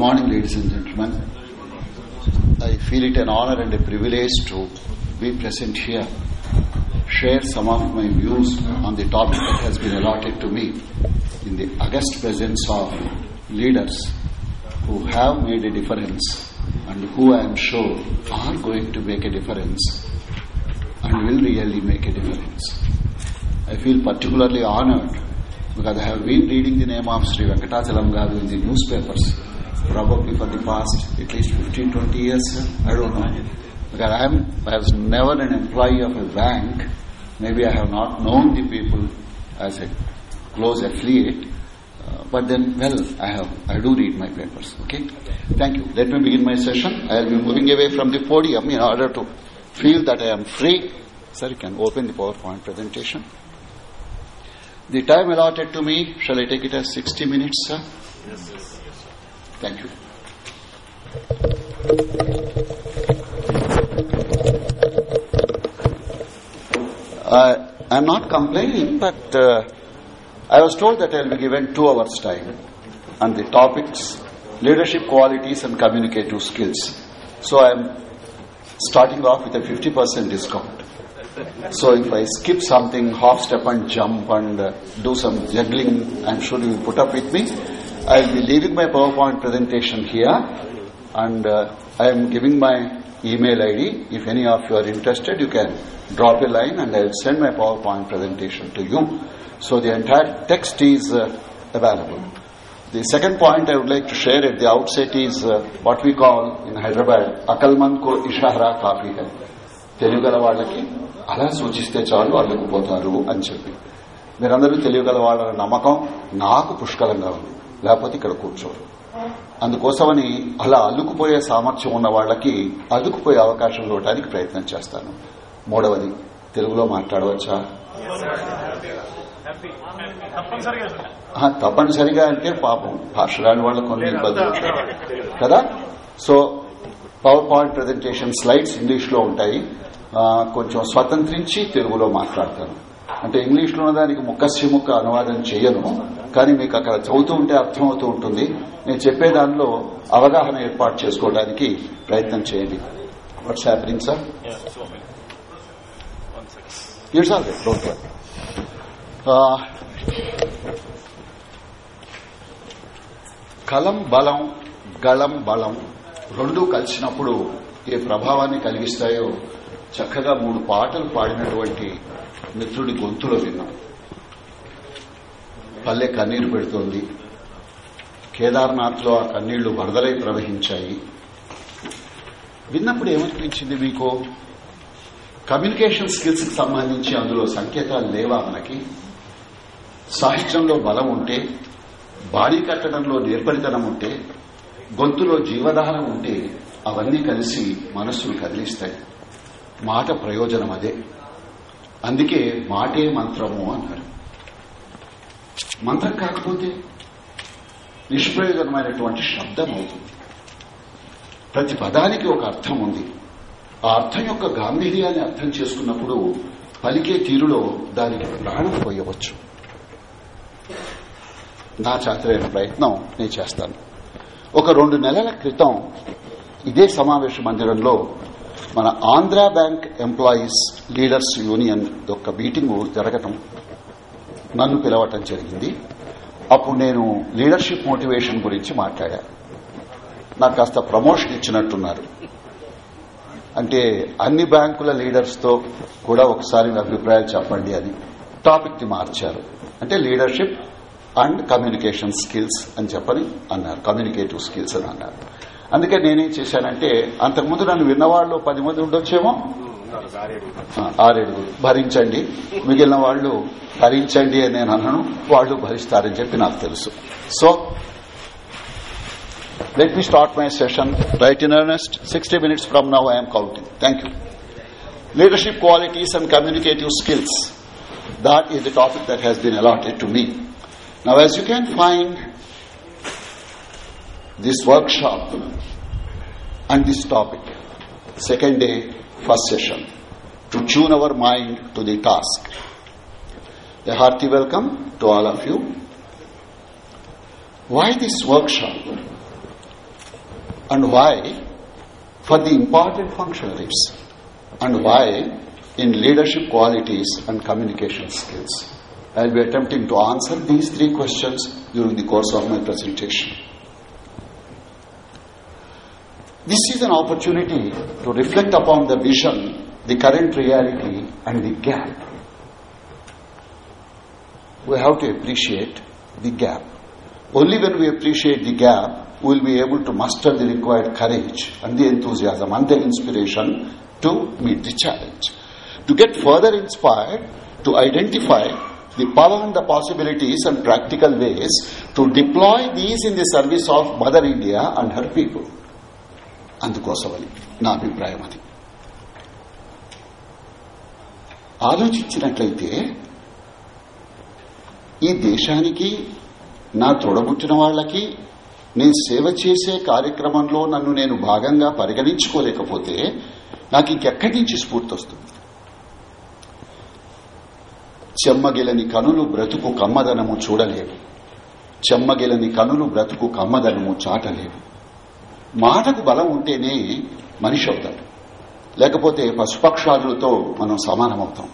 morning, ladies and gentlemen. I feel it an honor and a privilege to be present here, share some of my views on the topic that has been allotted to me in the august presence of leaders who have made a difference and who I am sure are going to make a difference and will really make a difference. I feel particularly honored because I have been reading the name of Sri Venkatachalam Garu in the newspapers probably for the past at least 15, 20 years. I don't know. Because I, am, I was never an employee of a bank. Maybe I have not known the people as a close affiliate. Uh, but then, well, I have, I do read my papers. Okay? Thank you. Let me begin my session. I will be moving away from the podium in order to feel that I am free. Sir, you can open the PowerPoint presentation. The time allotted to me, shall I take it as 60 minutes, sir? Yes, yes. Thank you. Uh, I'm not complaining, but uh, I was told that I'll be given two hours time on the topics leadership qualities and communicative skills. So I'm starting off with a 50% discount. So if I skip something, half step and jump and uh, do some juggling, I'm sure you will put up with me. I'll be leaving my PowerPoint presentation here and uh, I am giving my email ID. If any of you are interested, you can drop a line and I will send my PowerPoint presentation to you. So the entire text is uh, available. The second point I would like to share at the outset is uh, what we call in Hyderabad, Akalman ko ishara kafi hai. తెలుగుగల వాళ్ళకి అలా సూచిస్తే చాలు అల్లుకుపోతారు అని చెప్పి మీరందరూ తెలియగల వాళ్ళ నమ్మకం నాకు పుష్కలంగా ఉంది లేకపోతే ఇక్కడ కూర్చోరు. అందుకోసమని అలా అల్లుకుపోయే సామర్థ్యం ఉన్న వాళ్ళకి అల్లుకుపోయే అవకాశం ఇవ్వడానికి ప్రయత్నం చేస్తాను. మూడవది తెలుగులో మాట్లాడవచ్చా? తప్పనిసరిగా అంటే పాపం భాష రాని వాళ్ళ కొన్ని ఇబ్బందులు కదా? So power point presentation slides ఇంగ్లీష్లో ఉంటాయి కొంచెం స్వతంత్రించి తెలుగులో మాట్లాడతాను. అంటే ఇంగ్లీష్లో దానికి ముక్కసి ముక్క అనువాదం చేయను. కానీ మీకు అక్కడ చదువుతూ ఉంటే అర్థమవుతూ ఉంటుంది. నేను చెప్పే దానిలో అవగాహన ఏర్పాటు చేసుకోవడానికి ప్రయత్నం చేయండి. What's happening sir it's all don't కలం బలం గళం బలం రెండూ కలిసినప్పుడు ఏ ప్రభావాన్ని కలిగిస్తాయో చక్కగా మూడు పాటలు పాడినటువంటి మిత్రుడి గొంతులో విన్నాం. పల్లె కన్నీరు పెడుతోంది. కేదార్నాథ్లో ఆ కన్నీళ్ళు వరదలై ప్రవహించాయి. విన్నప్పుడు ఏమనిపించింది మీకు? కమ్యూనికేషన్ స్కిల్స్కి సంబంధించి అందులో సంకేతాలు లేవా మనకి? సాహిత్యంలో బలం ఉంటే బాడీ కట్టడంలో నేర్పరితనం ఉంటే గొంతులో జీవధారం ఉంటే అవన్నీ కలిసి మనస్సును కదిలిస్తాయి. మాట ప్రయోజనం అదే. అందుకే మాటే మంత్రము అన్నారు. మంత్రం కాకపోతే నిష్ప్రయోజనమైనటువంటి శబ్దం అవుతుంది. ప్రతి పదానికి ఒక అర్థం ఉంది. ఆ అర్థం యొక్క గాంభీర్యాన్ని అర్థం చేసుకున్నప్పుడు పలికే తీరులో దానికి ప్రాణం పోయవచ్చు. నా చాతురైన ప్రయత్నం నేను చేస్తాను. ఒక రెండు నెలల క్రితం ఇదే సమావేశ మందిరంలో మన Andhra bank employees leaders union యొక్క మీటింగ్ జరగటం నన్ను పిలవటం జరిగింది. అప్పుడు నేను లీడర్షిప్ మోటివేషన్ గురించి మాట్లాడా. నాకు కాస్త ప్రమోషన్ ఇచ్చినట్టున్నారు. అంటే అన్ని బ్యాంకుల లీడర్స్తో కూడా ఒకసారి మీ అభిప్రాయాలు చెప్పండి అని టాపిక్ని మార్చారు. అంటే లీడర్షిప్ అండ్ కమ్యూనికేషన్ స్కిల్స్ అని చెప్పని అన్నారు. కమ్యూనికేటివ్ స్కిల్స్ అని అన్నారు. అందుకే నేనేం చేశానంటే అంతకుముందు నన్ను విన్నవాళ్ళు పది మంది ఉండొచ్చేమో ఆరేడుగురు భరించండి. మిగిలిన వాళ్ళు భరించండి అని నేను అన్నాను వాళ్ళు భరిస్తారని చెప్పి నాకు తెలుసు. So let me start my session right in earnest sixty minutes from now I'm counting thank you leadership qualities and communicative skills that is the topic that has been allotted to me. Now, as you can find, this workshop and this topic, second day, first session, to tune our mind to the task. A hearty welcome to all of you. Why this workshop? and why for the important functionaries and why in leadership qualities and communication skills. I will be attempting to answer these three questions during the course of my presentation. This is an opportunity to reflect upon the vision, the current reality and the gap. We have to appreciate the gap. Only when we appreciate the gap, we will be able to muster the required courage and the enthusiasm and the inspiration to meet the challenge. To get further inspired, to identify the power and the possibilities and practical ways to deploy these in the service of Mother India and her people. అందుకోసమని నా అభిప్రాయం అది. ఆలోచించినట్లయితే ఈ దేశానికి నా తోడబుట్టిన వాళ్ళకి నేను సేవ చేసే కార్యక్రమంలో నన్ను నేను భాగంగా పరిగణించుకోలేకపోతే నాకు ఇంకెక్కడి నుంచి స్ఫూర్తి వస్తుంది? చెమ్మగిలని కనులు బ్రతుకు కమ్మదనము చూడలేవు. చెమ్మగిలని కనులు బ్రతుకు కమ్మదనము చాటలేవు. మాటకు బలం ఉంటేనే మనిషి అవుతాడు. లేకపోతే పశుపక్షాదులతో మనం సమానమవుతాం.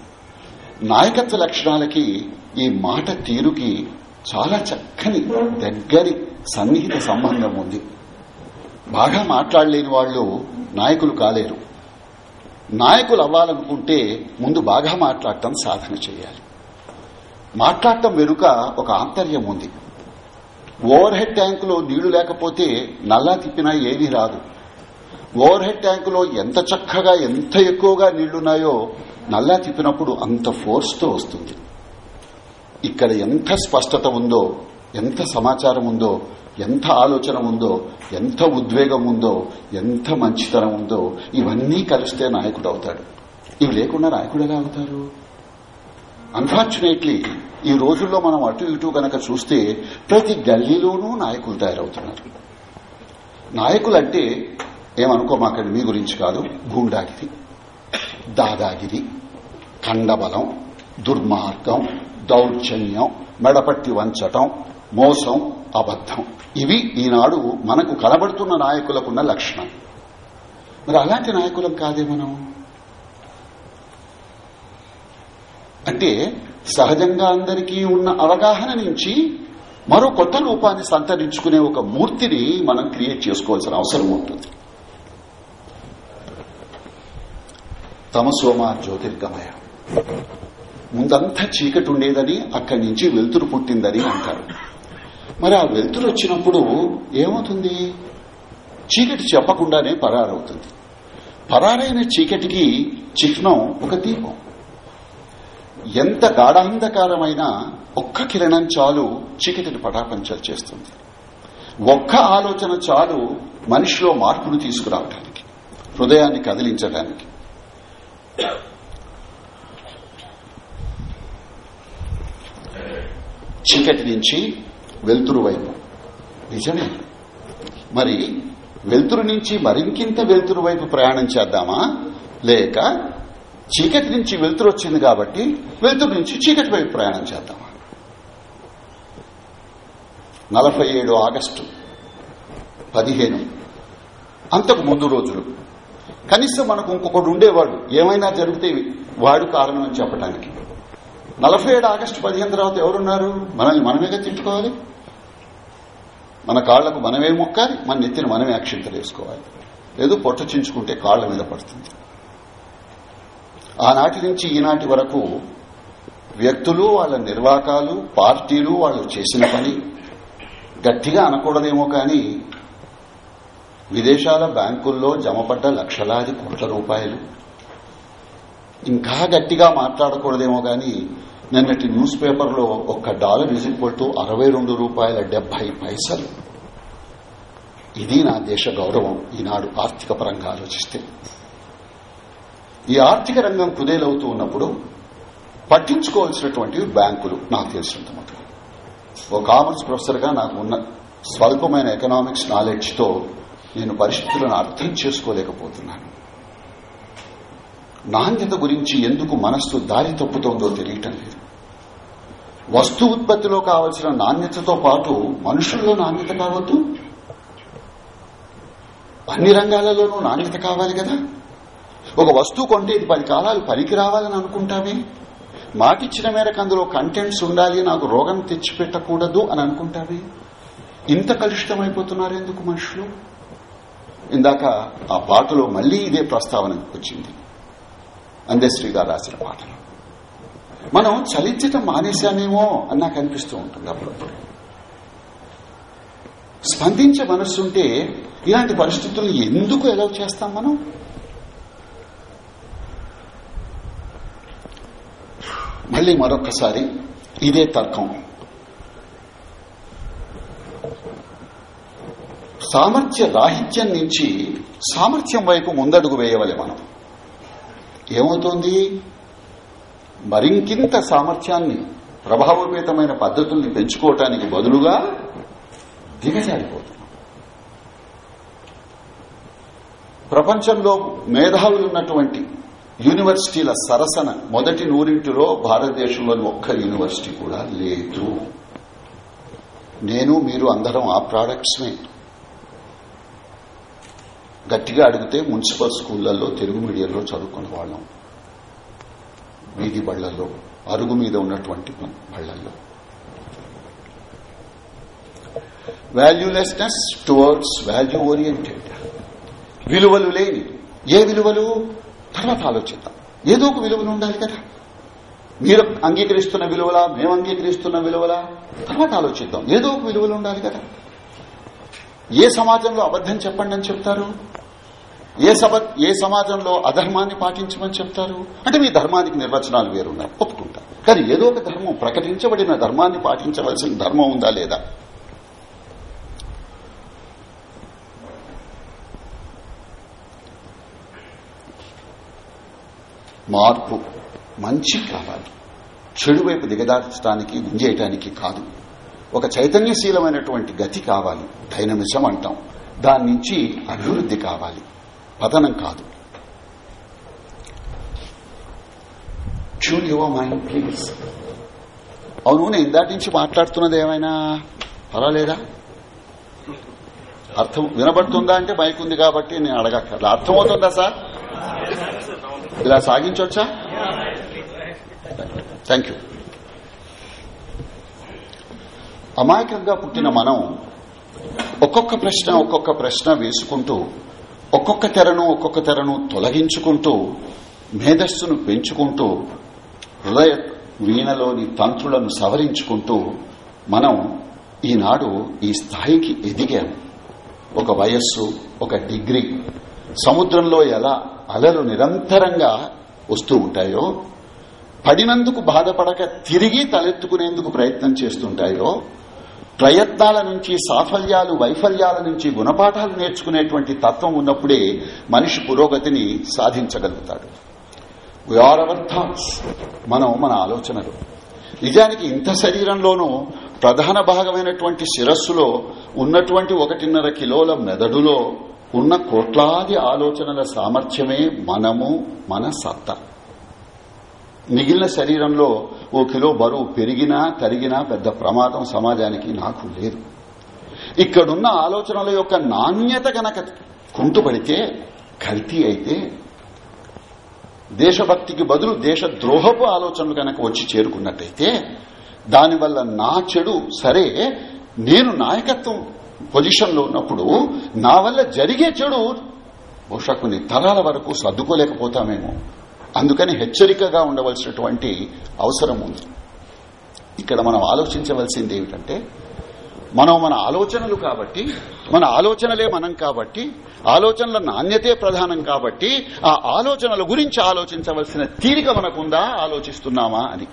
నాయకత్వ లక్షణాలకి ఈ మాట తీరుకి చాలా చక్కని దగ్గరి సన్నిహిత సంబంధం ఉంది. బాగా మాట్లాడలేని వాళ్ళు నాయకులు కాలేరు. నాయకులు అవ్వాలనుకుంటే ముందు బాగా మాట్లాడటం సాధన చేయాలి. మాట్లాడటం వెనుక ఒక ఆంతర్యం ఉంది. ఓవర్ హెడ్ ట్యాంకులో నీళ్ళు లేకపోతే నల్లా తిప్పినా ఏది రాదు. ఓవర్ హెడ్ ట్యాంకులో ఎంత చక్కగా ఎంత ఎక్కువగా నీళ్ళున్నాయో నల్లా తిప్పినప్పుడు అంత ఫోర్స్తో వస్తుంది. ఇక్కడ ఎంత స్పష్టత ఉందో ఎంత సమాచారం ఉందో ఎంత ఆలోచన ఉందో ఎంత ఉద్వేగం ఉందో ఎంత మంచితనం ఉందో ఇవన్నీ కలిస్తే నాయకుడు అవుతాడు. ఇవి లేకుండా నాయకుడు ఎలా అవుతారు? అన్ఫార్చునేట్లీ ఈ రోజుల్లో మనం అటు ఇటు గనక చూస్తే ప్రతి గల్లీలోనూ నాయకులు తయారవుతున్నారు. నాయకులంటే ఏమనుకోమాకండి మీ గురించి కాదు గూండాగిరి దాదాగిరి కండబలం దుర్మార్గం దౌర్జన్యం మెడపట్టి వంచటం మోసం అబద్దం ఇవి ఈనాడు మనకు కనబడుతున్న నాయకులకున్న లక్షణం. మరి అలాంటి నాయకులం కాదే మనం? అంటే సహజంగా అందరికీ ఉన్న అవగాహన నుంచి మరో కొత్త రూపాన్ని సంతరించుకునే ఒక మూర్తిని మనం క్రియేట్ చేసుకోవాల్సిన అవసరం ఉంటుంది. తమసోమ జ్యోతిర్గమయ. ముందంతా చీకటి ఉండేదని అక్కడి నుంచి వెలుతురు పుట్టిందని అంటారు. మరి ఆ వెలుతురు వచ్చినప్పుడు ఏమవుతుంది? చీకటి చెప్పకుండానే పరారవుతుంది. పరారైన చీకటికి చిహ్నం ఒక దీపం. ఎంత గాఢాంధకారమైనా ఒక్క కిరణం చాలు చీకటిని పటాపంచలు చేస్తుంది. ఒక్క ఆలోచన చాలు మనిషిలో మార్పును తీసుకురావడానికి హృదయాన్ని కదిలించడానికి చీకటి నుంచి వెలుతురు వైపు. నిజమే. మరి వెలుతురు నుంచి మరింకింత వెలుతురు వైపు ప్రయాణం చేద్దామా? లేక చీకటి నుంచి వెలుతురు వచ్చింది కాబట్టి వెలుతురు నుంచి చీకటి వైపు ప్రయాణం చేద్దామా నలభై ఏడు ఆగస్టు పదిహేను. అంతకు ముందు రోజులు. కనీసం మనకు ఇంకొకడు ఉండేవాడు. ఏమైనా జరిగితే వాడు కారణం అని చెప్పడానికి నలభై ఏడు ఆగస్టు పదిహేను తర్వాత ఎవరున్నారు? మనల్ని మనమేగా తిట్టుకోవాలి. మన కాళ్ళకు మనమే మొక్కాలి. మన నెత్తిన మనమే అక్షింతలు వేసుకోవాలి లేదు పొట్ట చించుకుంటే కాళ్ళ మీద పడుతుంది. ఆనాటి నుంచి ఈనాటి వరకు వ్యక్తులు వాళ్ళ నిర్వాకాలు పార్టీలు వాళ్ళు చేసిన పని గట్టిగా అనకూడదేమో కానీ విదేశాల బ్యాంకుల్లో జమపడ్డ లక్షలాది కోట్ల రూపాయలు. ఇంకా గట్టిగా మాట్లాడకూడదేమో కానీ నిన్నటి న్యూస్ పేపర్లో ఒక్క డాలర్ ఈజ్ ఈక్వల్ టు అరవై రెండు రూపాయల డెబ్బై పైసలు. ఇది నా దేశ గౌరవం ఈనాడు ఆర్థిక పరంగా ఆలోచిస్తే. ఈ ఆర్థిక రంగం కుదేలవుతూ ఉన్నప్పుడు పట్టించుకోవాల్సినటువంటి బ్యాంకులు నాకు తెలిసినంత మటుకు ఓ కామర్స్ ప్రొఫెసర్గా నాకు ఉన్న స్వల్పమైన ఎకనామిక్స్ నాలెడ్జ్తో నేను పరిస్థితులను అర్థం చేసుకోలేకపోతున్నాను. నాణ్యత గురించి ఎందుకు మనస్సు దారి తప్పుతోందో తెలియటం లేదు. వస్తు ఉత్పత్తిలో కావలసిన నాణ్యతతో పాటు మనుషుల్లో నాణ్యత కావద్దు. అన్ని రంగాలలోనూ నాణ్యత కావాలి కదా? ఒక వస్తువు కొంటే ఇది పది కాలాలు పనికి రావాలని అనుకుంటామే మాటిచ్చిన మేరకు అందులో కంటెంట్స్ ఉండాలి నాకు రోగం తెచ్చిపెట్టకూడదు అని అనుకుంటామే ఇంత కలుషితమైపోతున్నారు ఎందుకు మనుషులు? ఇందాక ఆ పాటలో మళ్ళీ ఇదే ప్రస్తావన వచ్చింది. అందశ్రీ గారు రాసిన పాటలో. మనం చలించటం మానేశానేమో అని నాకు అనిపిస్తూ ఉంటుంది అప్పుడప్పుడు. స్పందించే మనస్సుంటే ఇలాంటి పరిస్థితులను ఎందుకు ఎలా చేస్తాం మనం? మళ్ళీ మరొకసారి ఇదే తర్కం. సామర్థ్య రాహిత్యం నుంచి సామర్థ్యం వైపు ముందడుగు వేయవలే మనం. ఏమవుతుంది? మరింకింత సామర్థ్యాన్ని ప్రభావోపేతమైన పద్ధతుల్ని పెంచుకోవటానికి బదులుగా దిగజారిపోతున్నాం. ప్రపంచంలో మేధావులున్నటువంటి యూనివర్సిటీల సరసన మొదటి నూరింటిలో భారతదేశంలోని ఒక్క యూనివర్సిటీ కూడా లేదు. నేను మీరు అందరం ఆ ప్రాడక్ట్స్మే. గట్టిగా అడిగితే మున్సిపల్ స్కూళ్ళలో తెలుగు మీడియంలో చదువుకునే వాళ్ళం. వీధి బళ్ళలో అరుగు మీద ఉన్నటువంటి బళ్ళల్లో వాల్యూలెస్నెస్ టువర్డ్స్ వాల్యూ ఓరియంటెడ్ విలువలు లేని. ఏ విలువలు? తర్వాత ఆలోచిద్దాం. ఏదో ఒక విలువలు ఉండాలి కదా. మీరు అంగీకరిస్తున్న విలువలా మేము అంగీకరిస్తున్న విలువలా తర్వాత ఆలోచిద్దాం. ఏదో ఒక విలువలు ఉండాలి కదా. ఏ సమాజంలో అబద్దం చెప్పండి అని చెప్తారు? ఏ సభ ఏ సమాజంలో అధర్మాన్ని పాటించమని చెప్తారు? అంటే మీ ధర్మానికి నిర్వచనాలు వేరున్నాయి. ఒప్పుకుంటారు కానీ ఏదో ఒక ధర్మం ప్రకటించబడిన ధర్మాన్ని పాటించవలసిన ధర్మం ఉందా లేదా? మార్పు మంచి కావాలి. చెడు వైపు దిగదార్చడానికి గుంజేయటానికి కాదు. ఒక చైతన్యశీలమైనటువంటి గతి కావాలి. డైనమిజం అంటాం. దాని నుంచి అభివృద్ధి కావాలి. పతనం కాదు. ట్యూన్ యువర్ మైండ్ ప్లీజ్ అవును నేను ఇందాటి నుంచి మాట్లాడుతున్నది ఏమైనా? పర్వాలేదా? అర్థం వినబడుతుందా అంటే మైక్ ఉంది కాబట్టి నేను అడగక్కర్లా అర్థమవుతుందా సార్? ఇలా సాగించవచ్చా థ్యాంక్ యూ అమాయకంగా పుట్టిన మనం ఒక్కొక్క ప్రశ్న ఒక్కొక్క ప్రశ్న వేసుకుంటూ ఒక్కొక్క తెరను ఒక్కొక్క తెరను తొలగించుకుంటూ మేధస్సును పెంచుకుంటూ హృదయ వీణలోని తంత్రులను సవరించుకుంటూ మనం ఈనాడు ఈ స్థాయికి ఎదిగాం. ఒక వయస్సు ఒక డిగ్రీ సముద్రంలో ఎలా అలలు నిరంతరంగా వస్తూ ఉంటాయో పడినందుకు బాధపడక తిరిగి తలెత్తుకునేందుకు ప్రయత్నం చేస్తుంటాయో ప్రయత్నాల నుంచి సాఫల్యాలు వైఫల్యాల నుంచి గుణపాఠాలు నేర్చుకునేటువంటి తత్వం ఉన్నప్పుడే మనిషి పురోగతిని సాధించగలుగుతాడు. వీఆర్ అవర్ థాట్స్ మనం మన ఆలోచనలు. నిజానికి ఇంత శరీరంలోనూ ప్రధాన భాగమైనటువంటి శిరస్సులో ఉన్నటువంటి ఒకటిన్నర కిలోల మెదడులో ఉన్న కోట్లాది ఆలోచనల సామర్థ్యమే మనము మన సత్తా. మిగిలిన శరీరంలో ఓ కిలో బరువు పెరిగినా తరిగినా పెద్ద ప్రమాదం సమాజానికి నాకు లేదు. ఇక్కడున్న ఆలోచనల యొక్క నాణ్యత గనక కుంటుపడితే కల్తీ అయితే దేశభక్తికి బదులు దేశ ద్రోహపు ఆలోచనలు కనుక వచ్చి చేరుకున్నట్టయితే దానివల్ల నా చెడు సరే నేను నాయకత్వం పొజిషన్లో ఉన్నప్పుడు నా వల్ల జరిగే చెడు బహుశా కొన్ని తరాల వరకు సర్దుకోలేకపోతామేమో. అందుకని హెచ్చరికగా ఉండవలసినటువంటి అవసరం ఉంది. ఇక్కడ మనం ఆలోచించవలసింది ఏమిటంటే మనం మన ఆలోచనలు కాబట్టి మన ఆలోచనలే మనం కాబట్టి ఆలోచనల నాణ్యతే ప్రధానం కాబట్టి ఆ ఆలోచనల గురించి ఆలోచించవలసిన తీరిక మనకుందా ఆలోచిస్తున్నామా అని.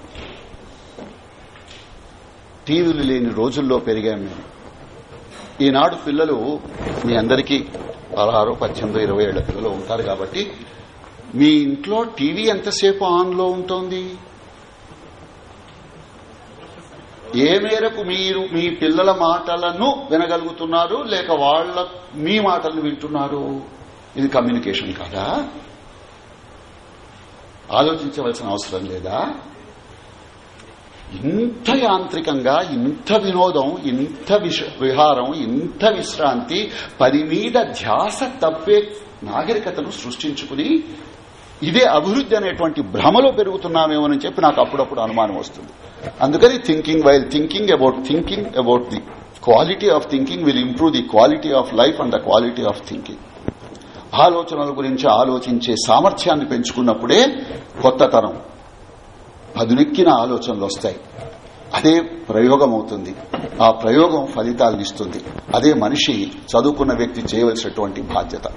టీవీలు లేని రోజుల్లో పెరిగాం మేము. ఈనాడు పిల్లలు మీ అందరికీ పదహారు పద్దెనిమిది ఇరవై ఏళ్ళ పిల్లలు ఉంటారు కాబట్టి మీ ఇంట్లో టీవీ ఎంతసేపు ఆన్లో ఉంటుంది? ఏ మేరకు మీరు మీ పిల్లల మాటలను వినగలుగుతున్నారు లేక వాళ్ళ మీ మాటలను వింటున్నారు? ఇది కమ్యూనికేషన్ కాదా? ఆలోచించవలసిన అవసరం లేదా? ఇంత యాంత్రికంగా ఇంత వినోదం ఇంత విహారం ఇంత విశ్రాంతి పని మీద ధ్యాస తప్పే నాగరికతను సృష్టించుకుని ఇదే అభివృద్ధి అనేటువంటి భ్రమలో పెరుగుతున్నామేమోనని చెప్పి నాకు అప్పుడప్పుడు అనుమానం వస్తుంది. అందుకని thinking while thinking about thinking about the quality of thinking will improve the quality of life and the quality of thinking ఆలోచనల గురించి ఆలోచించే సామర్థ్యాన్ని పెంచుకున్నప్పుడే కొత్త తరం పదునెక్కిన ఆలోచనలు వస్తాయి. అదే ప్రయోగం అవుతుంది ఆ ప్రయోగం ఫలితాలనిస్తుంది అదే మనిషి చదువుకున్న వ్యక్తి చేయవలసినటువంటి బాధ్యత.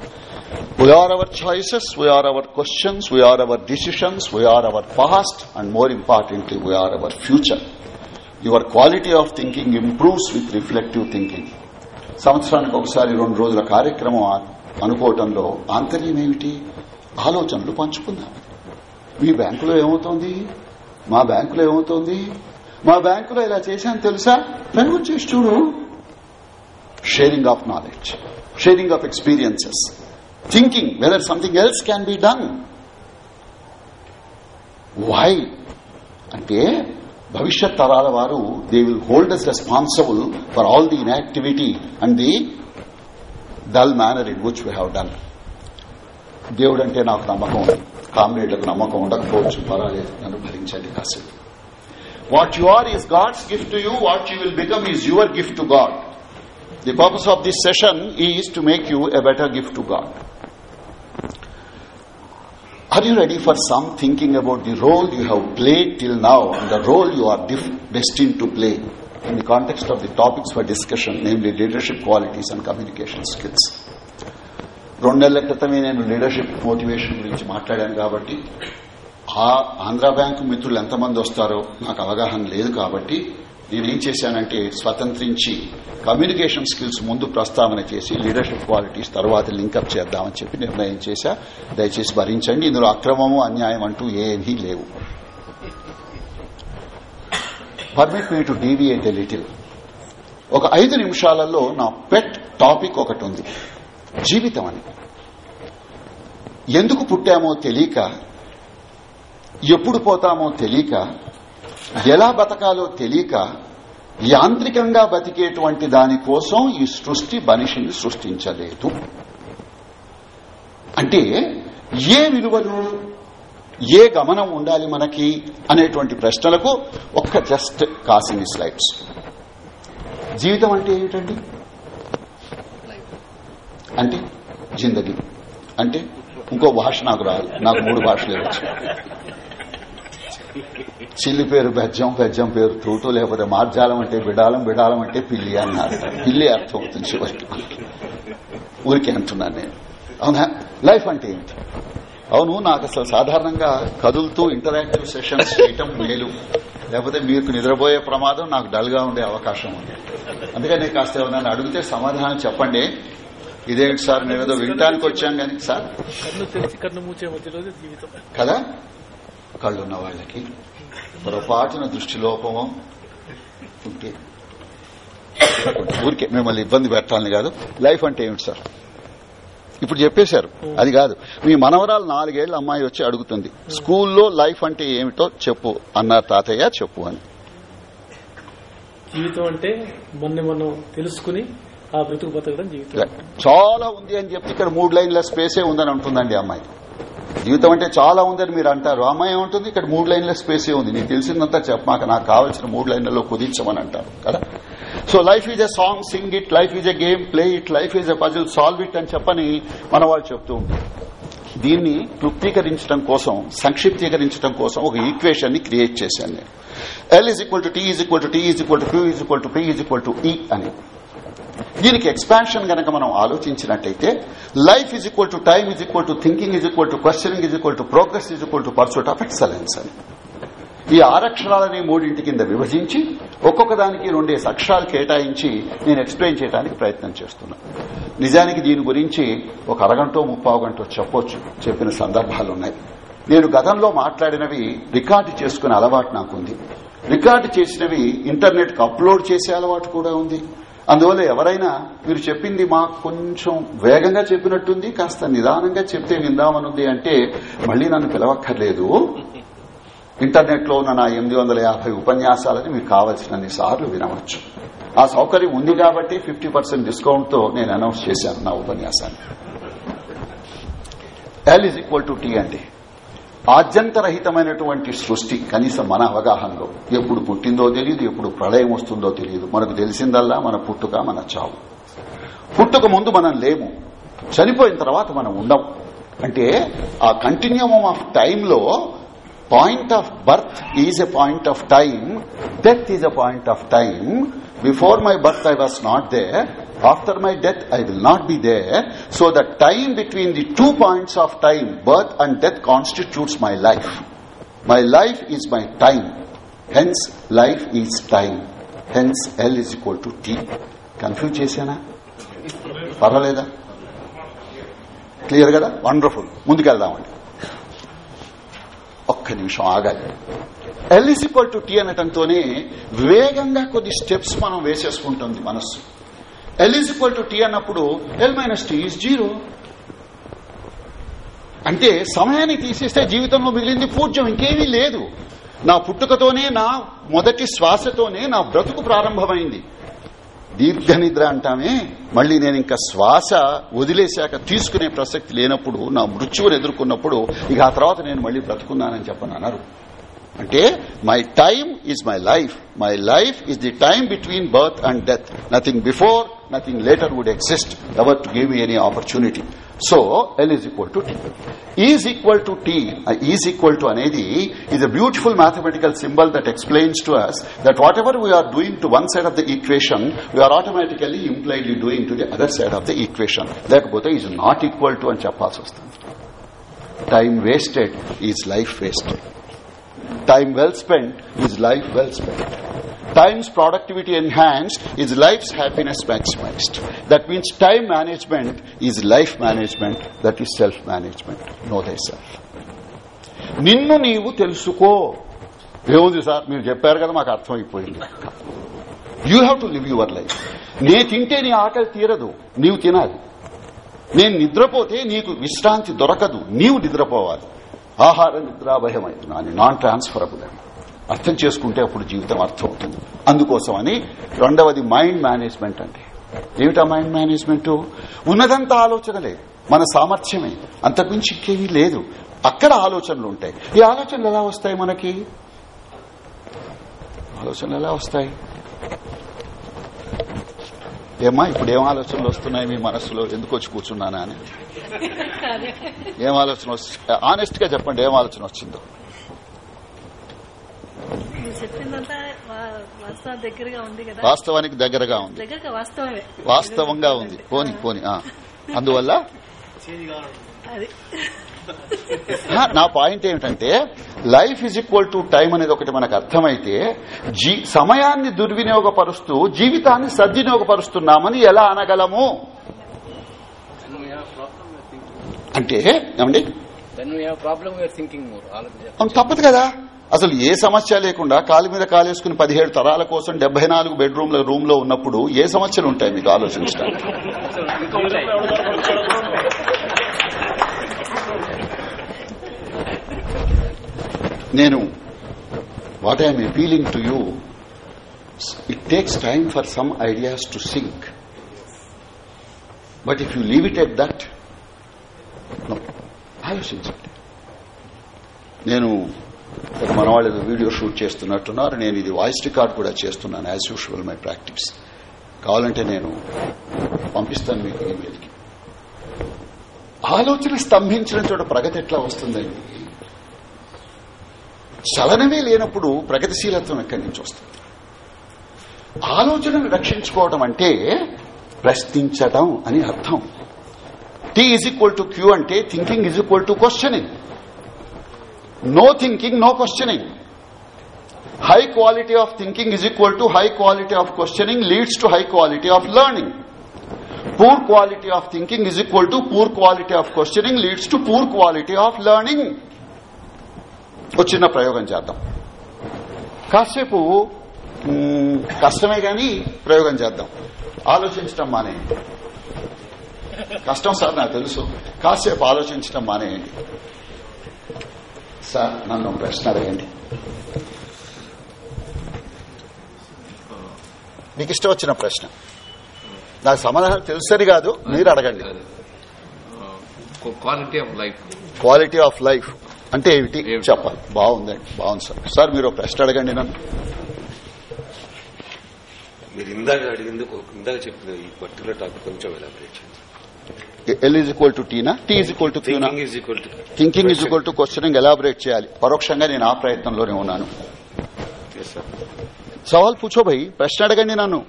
We are our choices we are our questions we are our decisions we are our past and more importantly we are our future your quality of thinking improves with reflective thinking సంవత్సరానికి ఒకసారి రెండు రోజుల కార్యక్రమం అనుకోవటంలో ఆంతర్యం ఏమిటి? ఆలోచనలు పంచుకుందాం. మీ బ్యాంకులో ఏమవుతోంది? మా బ్యాంకులో ఏమవుతోంది? మా బ్యాంకులో ఇలా చేశాను తెలుసా? ప్రయోగం చేసి చూడు. Sharing of knowledge sharing of experiences thinking whether something else can be done why అంటే భవిష్యత్ తరాల వారు they will hold us responsible for all the inactivity and the dull manner in which we have done దేవుడు అంటే నాకు నమ్మకం ఉంది. కామ్రేడ్లకు నమ్మకం ఉండకపోవచ్చు పర్వాలేదు నన్ను భరించండి కాసేపు what you are is God's gift to you what you will become is your gift to God the purpose of this session is to make you a better gift to God Are you ready for some thinking about the role you have played till now and the role you are destined to play in the context of the topics for discussion, namely leadership qualities and communication skills? రెండు నెలల క్రితమే నేను leadership motivation గురించి మాట్లాడాను కాబట్టి ఆ Andhra bank మిత్రులు ఎంతమంది వస్తారో నాకు అవగాహన లేదు కాబట్టి నేనేం చేశానంటే స్వతంత్రించి కమ్యూనికేషన్ స్కిల్స్ ముందు ప్రస్తావన చేసి లీడర్షిప్ క్వాలిటీస్ తర్వాత లింకప్ చేద్దామని చెప్పి నిర్ణయం చేశా. దయచేసి భరించండి. ఇందులో అక్రమము అన్యాయం అంటూ ఏమీ లేవు. Permit me to deviate a little ఒక ఐదు నిమిషాలలో నా పెట్ టాపిక్ ఒకటి ఉంది. జీవితం అని ఎందుకు పుట్టామో తెలియక ఎప్పుడు పోతామో తెలియక ఎలా బతకాలో తెలియక యాంత్రికంగా బతికేటువంటి దానికోసం ఈ సృష్టి మనిషిని సృష్టించలేదు. అంటే ఏ విలువలు ఏ గమనం ఉండాలి మనకి అనేటువంటి ప్రశ్నలకు ఒక్క జస్ట్ కాసిని స్లైడ్స్. జీవితం అంటే ఏమిటండి? అంటే జిందగీ. అంటే ఇంకో భాష నాకు రాదు నాకు మూడు భాషలే వచ్చు చిల్లి పేరు బెజ్జం బెజ్జం పేరు తూటు లేకపోతే మార్జాలం అంటే బిడాలం బిడాలం అంటే పిల్లి అన్నారు. పిల్లి అర్థం అవుతుంది చివరికి. ఊరికే అంటున్నాను నేను. అవునా? లైఫ్ అంటే ఏంటి? అవును నాకు అసలు సాధారణంగా కదులుతూ ఇంటరాక్టివ్ సెషన్స్ చేయటం మేలు. లేకపోతే మీకు నిద్రపోయే ప్రమాదం నాకు డల్గా ఉండే అవకాశం ఉంది. అందుకని కాస్త ఏమన్నా అడిగితే సమాధానం చెప్పండి. ఇదేంటి సార్ నేను ఏదో వినటానికి వచ్చాం కానీ సార్? కదా? కళ్ళున్న వాళ్ళకి. పొరపాటున దృష్టి లోపమో ఉంటే. ఊరికే మిమ్మల్ని ఇబ్బంది పెట్టాలని కాదు. లైఫ్ అంటే ఏమిటి సార్? ఇప్పుడు చెప్పేశారు. అది కాదు. మీ మనవరాలు నాలుగేళ్ళ అమ్మాయి వచ్చి అడుగుతుంది స్కూల్లో లైఫ్ అంటే ఏమిటో చెప్పు అన్నారు తాతయ్య. చెప్పు అని. జీవితం అంటే మొన్న మనం తెలుసుకుని ఆ బ్రతుకు బతకడం జీవితం. చాలా ఉంది అని చెప్పి ఇక్కడ మూడు లైన్ల స్పేసే ఉందని అంటుందండి అమ్మాయి. జీవితం అంటే చాలా ఉందని మీరు అంటారు. అమ్మాయి ఏమంటుంది? ఇక్కడ మూడు లైన్ల స్పేసే ఉంది. నీకు తెలిసిందంతా చెప్పమాక నాకు కావాల్సిన మూడు లైన్లలో కుదించమని అంటారు. కదా? So life is a song sing it life is a game play it life is a puzzle solve it అని చెప్పని మన వాళ్ళు చెప్తూ ఉంటారు. దీన్ని క్లుప్తీకరించడం కోసం సంక్షిప్తీకరించడం కోసం ఒక ఈక్వేషన్ని క్రియేట్ చేశాను నేను. L is equal to T is equal to T is equal to Q is equal to P is equal to E అని. దీనికి ఎక్స్పాన్షన్ గనక మనం ఆలోచించినట్టయితే life is equal to time is equal to thinking is equal to questioning is equal to progress is equal to pursuit of excellence అని. ఈ ఆరక్షరాలని మూడింటి కింద విభజించి ఒక్కొక్క దానికి రెండేసి అక్షరాలు కేటాయించి నేను ఎక్స్ప్లెయిన్ చేయడానికి ప్రయత్నం చేస్తున్నా. నిజానికి దీని గురించి ఒక అరగంటో ముప్పావు గంటో చెప్పొచ్చు చెప్పిన సందర్భాలు ఉన్నాయి. నేను గతంలో మాట్లాడినవి రికార్డు చేసుకునే అలవాటు నాకుంది. రికార్డు చేసినవి ఇంటర్నెట్కు అప్లోడ్ చేసే అలవాటు కూడా ఉంది. అందువల్ల ఎవరైనా మీరు చెప్పింది మాకు కొంచెం వేగంగా చెప్పినట్టుంది కాస్త నిదానంగా చెప్తే విందామనుంది అంటే మళ్ళీ నన్ను పిలవక్కర్లేదు. ఇంటర్నెట్లో ఉన్న నా ఎనిమిది వందల యాభై ఉపన్యాసాలని మీకు కావలసినన్ని సార్లు వినవచ్చు. ఆ సౌకర్యం ఉంది కాబట్టి ఫిఫ్టీ పర్సెంట్ డిస్కౌంట్తో నేను అనౌన్స్ చేశాను నా ఉపన్యాసాన్ని. ఎల్ ఈక్వల్ టు టీ అండి ఆద్యంతరహితమైనటువంటి సృష్టి కనీసం మన అవగాహనలో. ఎప్పుడు పుట్టిందో తెలియదు ఎప్పుడు ప్రళయం వస్తుందో తెలియదు. మనకు తెలిసిందల్లా మన పుట్టుక మన చావు. పుట్టుక ముందు మనం లేము. చనిపోయిన తర్వాత మనం ఉండం. అంటే ఆ కంటిన్యూమ్ ఆఫ్ టైంలో point of birth is a point of time death is a point of time before my birth I was not there after my death i will not be there so the time between the two points of time birth and death constitutes my life my life is my time hence life is time hence l is equal to t confuse చేశానా పర్వాలేదా clear కదా wonderful ముందుకెళ్దామండి ఒక్క నిమిషం ఆగాలి L is equal to T అనటంతోనే వేగంగా కొద్ది steps మనం వేసేసుకుంటుంది మనస్సు L is equal to T అన్నప్పుడు L minus T is zero అంటే సమయాన్ని తీసేస్తే జీవితంలో మిగిలింది పూజ్యం ఇంకేమీ లేదు. నా పుట్టుకతోనే నా మొదటి శ్వాసతోనే నా బ్రతుకు ప్రారంభమైంది. దీర్ఘ నిద్ర అంటామే. మళ్ళీ నేను ఇంకా శ్వాస వదిలేశాక తీసుకునే ప్రసక్తి లేనప్పుడు నా మృత్యువును ఎదుర్కొన్నప్పుడు ఇక ఆ తర్వాత నేను మళ్ళీ బ్రతుకున్నానని చెప్పని అన్నారు అంటే my time is my life. My life is the time between birth and death. Nothing before, nothing later would exist Never to give me any opportunity. So, L is equal to T. E is equal to T, uh, is equal to anedi is a beautiful mathematical symbol that explains to us that whatever we are doing to one side of the equation, we are automatically implicitly doing to the other side of the equation. That both is not equal to and chappas Time wasted is life wasted. Time well spend is life well spend times productivity enhanced is life happiness maximised that means time management is life management that is self management know thy self నిన్ను నీవు తెలుసుకో. ఏముంది sir మీరు చెప్పారు కదా మాకు అర్థమైపోయింది. You have to live your life నే తింటే నీ ఆకలి తీరదు నీవు తినాలి. నేను నిద్రపోతే నీకు విశ్రాంతి దొరకదు నీవు నిద్రపోవాలి. ఆహార నిద్రాభయమైతున్నాను నాన్ ట్రాన్స్ఫరబుల్ అని అర్థం చేసుకుంటే అప్పుడు జీవితం అర్థం అవుతుంది అందుకోసమని రెండవది మైండ్ మేనేజ్మెంట్ అంటే. ఏమిటా మైండ్ మేనేజ్మెంట్ ఉన్నదంతా ఆలోచనలే మన సామర్థ్యమే. అంతకుమించి ఇంకేమీ లేదు. అక్కడ ఆలోచనలు ఉంటాయి. ఈ ఆలోచనలు ఎలా వస్తాయి మనకి? ఆలోచనలు ఎలా వస్తాయి? ఏమా ఇప్పుడు ఏం ఆలోచనలు వస్తున్నాయి మీ మనస్సులో ఎందుకు వచ్చి కూర్చున్నానా అని? ఏం ఆలోచన ఆనెస్ట్గా చెప్పండి ఏం ఆలోచన వచ్చిందో. వాస్తవానికి దగ్గరగా ఉంది వాస్తవంగా ఉంది. పోని పోని. అందువల్ల? నా పాయింట్ ఏమిటంటే life is equal to time అనేది ఒకటి మనకు అర్థమైతే జీ సమయాన్ని దుర్వినియోగపరుస్తూ జీవితాన్ని సద్వినియోగపరుస్తున్నామని ఎలా అనగలము? అంటే ఏమండి? తప్పదు కదా. అసలు ఏ సమస్య లేకుండా కాలు మీద కాలేసుకుని పదిహేడు తరాల కోసం డెబ్బై నాలుగు బెడ్రూమ్ల రూమ్లో ఉన్నప్పుడు ఏ సమస్యలు ఉంటాయి మీకు ఆలోచించడానికి So, ఇంకా ఉంటాయి. నేను what I'm appealing to you it takes time for some ideas to sink but if you leave it at that ఆలోచించండి. నేను ఒక మనవాళ్ళు ఏదో వీడియో షూట్ చేస్తున్నట్టున్నారు. నేను ఇది వాయిస్ రికార్డ్ కూడా చేస్తున్నాను యాజ్ యూజువల్ మై ప్రాక్టీస్ కావాలంటే నేను పంపిస్తాను మీకు ఈమెయిల్కి ఆలోచన స్తంభించిన చోట ప్రగతి ఎట్లా వస్తుందండి? చలనమే లేనప్పుడు ప్రగతిశీలత్వం ఎక్కడి నుంచి వస్తుంది? ఆలోచనను రక్షించుకోవడం అంటే ప్రశ్నించటం అని అర్థం. T is equal to Q అంటే thinking is equal to questioning no thinking no questioning high quality of thinking is equal to high quality of questioning leads to high quality of learning poor quality of thinking is equal to poor quality of questioning leads to poor quality of learning ఒక చిన్న ప్రయోగం చేద్దాం. కాసేపు కష్టమే గాని ప్రయోగం చేద్దాం. ఆలోచించడం మానేయండి. కష్టం సార్ నాకు తెలుసు. కాసేపు ఆలోచించడం మానేయండి. సార్ నన్ను ప్రశ్న అడగండి. మీకు ఇష్టం వచ్చిన ప్రశ్న. నాకు సమాధానం తెలుసని కాదు మీరు అడగండి. Quality of life quality of life అంటే ఏమిటి? చెప్పాలి. బాగుందండి బాగుంది సార్. సార్ మీరు ఒక ప్రశ్న అడగండి నన్ను. మీరు ఇందాక అడిగింది ఇందాక చెప్పిన ఈ పర్టికులర్ టాపిక్ కొంచెం ఎలాబరేట్ చేయండి. ఎల్ ఈజ్ ఈక్వల్ టు టీనా T is equal to క్యూనా thinking is equal to questioning elaborate చేయాలి. పరోక్షంగా నేను ఆ ప్రయత్నంలోనే ఉన్నాను. సవాల్ పూచో భయ్ ప్రశ్న అడగండి నన్ను.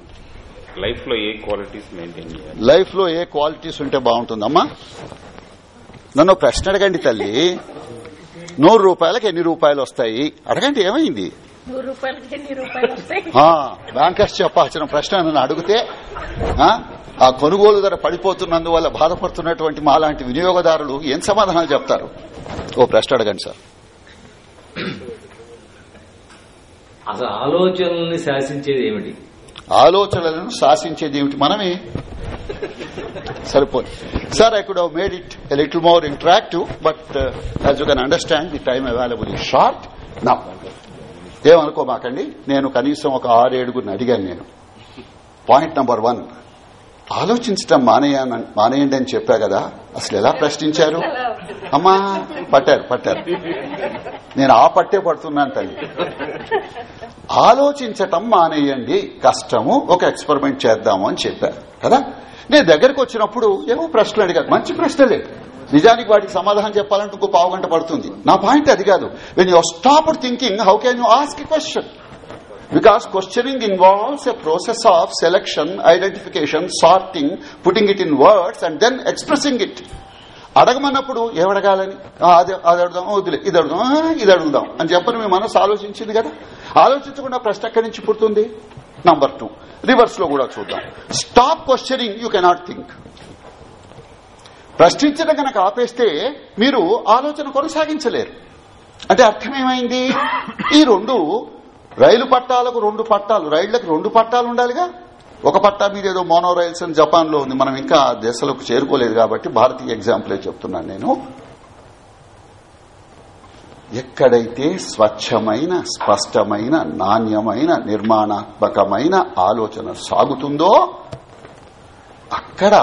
లైఫ్లో ఏ క్వాలిటీస్ మెయింటైన్ చేయాలి? లైఫ్లో ఏ క్వాలిటీస్ ఉంటే బాగుంటుందమ్మా? నన్ను ప్రశ్న అడగండి తల్లి. నూరు రూపాయలకు ఎన్ని రూపాయలు వస్తాయి? అడగండి ఏమైంది? బ్యాంకర్స్ చెప్పాల్సిన ప్రశ్న నన్ను అడిగితే ఆ, ఆ కొనుగోలు ధర పడిపోతున్నందువల్ల బాధపడుతున్నటువంటి మాలాంటి వినియోగదారులు ఏం సమాధానాలు చెప్తారు? ఓ ప్రశ్న అడగండి సార్. అసలు ఆలోచనల్ని శాసించేది ఏమిటి? ఆలోచనలను శాసించేది ఏమిటి? మనమే. సరిపోదు. Sir I could made it a little more interactive but as you can understand the time available ఈ షార్ట్ నా ఏమనుకోమాకండి? నేను కనీసం ఒక ఆరేడుగురిని అడిగాను నేను. పాయింట్ నంబర్ వన్ ఆలోచించడం మానేయన మానేయండి అని చెప్పా కదా. అసలు ఎలా ప్రశ్నించారు? అమ్మా పట్టారు పట్టారు. నేను ఆ పట్టే పడుతున్నాను తల్లి. ఆలోచించటం మానేయండి కష్టము ఒక ఎక్స్పెరిమెంట్ చేద్దాము అని చెప్పారు కదా? నేను దగ్గరకు వచ్చినప్పుడు ఏవో ప్రశ్నలు అడిగాను మంచి ప్రశ్నలే. నిజానికి వాటికి సమాధానం చెప్పాలంటే ఇంకో పావు గంట పడుతుంది. నా పాయింట్ అది కాదు. When you stop thinking how can you ask question because questioning involves a process of selection, identification, sorting, putting it in words and then expressing it. అడగమన్నప్పుడు ఏమడగాలని? అది అది అడుగుదాం వదిలే ఇది అడుగుదాం ఇది అడుగుదాం అని చెప్పని మీ మనసు ఆలోచించింది కదా? ఆలోచించకుండా ప్రశ్న ఎక్కడి నుంచి పుడుతుంది? నంబర్ టూ రివర్స్లో కూడా చూద్దాం. Stop questioning you cannot think ప్రశ్నించడం కనుక ఆపేస్తే మీరు ఆలోచన కొనసాగించలేరు. అంటే అర్థమేమైంది? ఈ రెండు రైలు పట్టాలకు రెండు పట్టాలు రైళ్ళకు రెండు పట్టాలు ఉండాలిగా? ఒక పట్టా మీద ఏదో మోనో రైల్స్ అని జపాన్లో ఉంది. మనం ఇంకా ఆ దశలకు చేరుకోలేదు కాబట్టి భారతీయ ఎగ్జాంపులే చెప్తున్నాను నేను. ఎక్కడైతే స్వచ్ఛమైన స్పష్టమైన నాణ్యమైన నిర్మాణాత్మకమైన ఆలోచన సాగుతుందో అక్కడ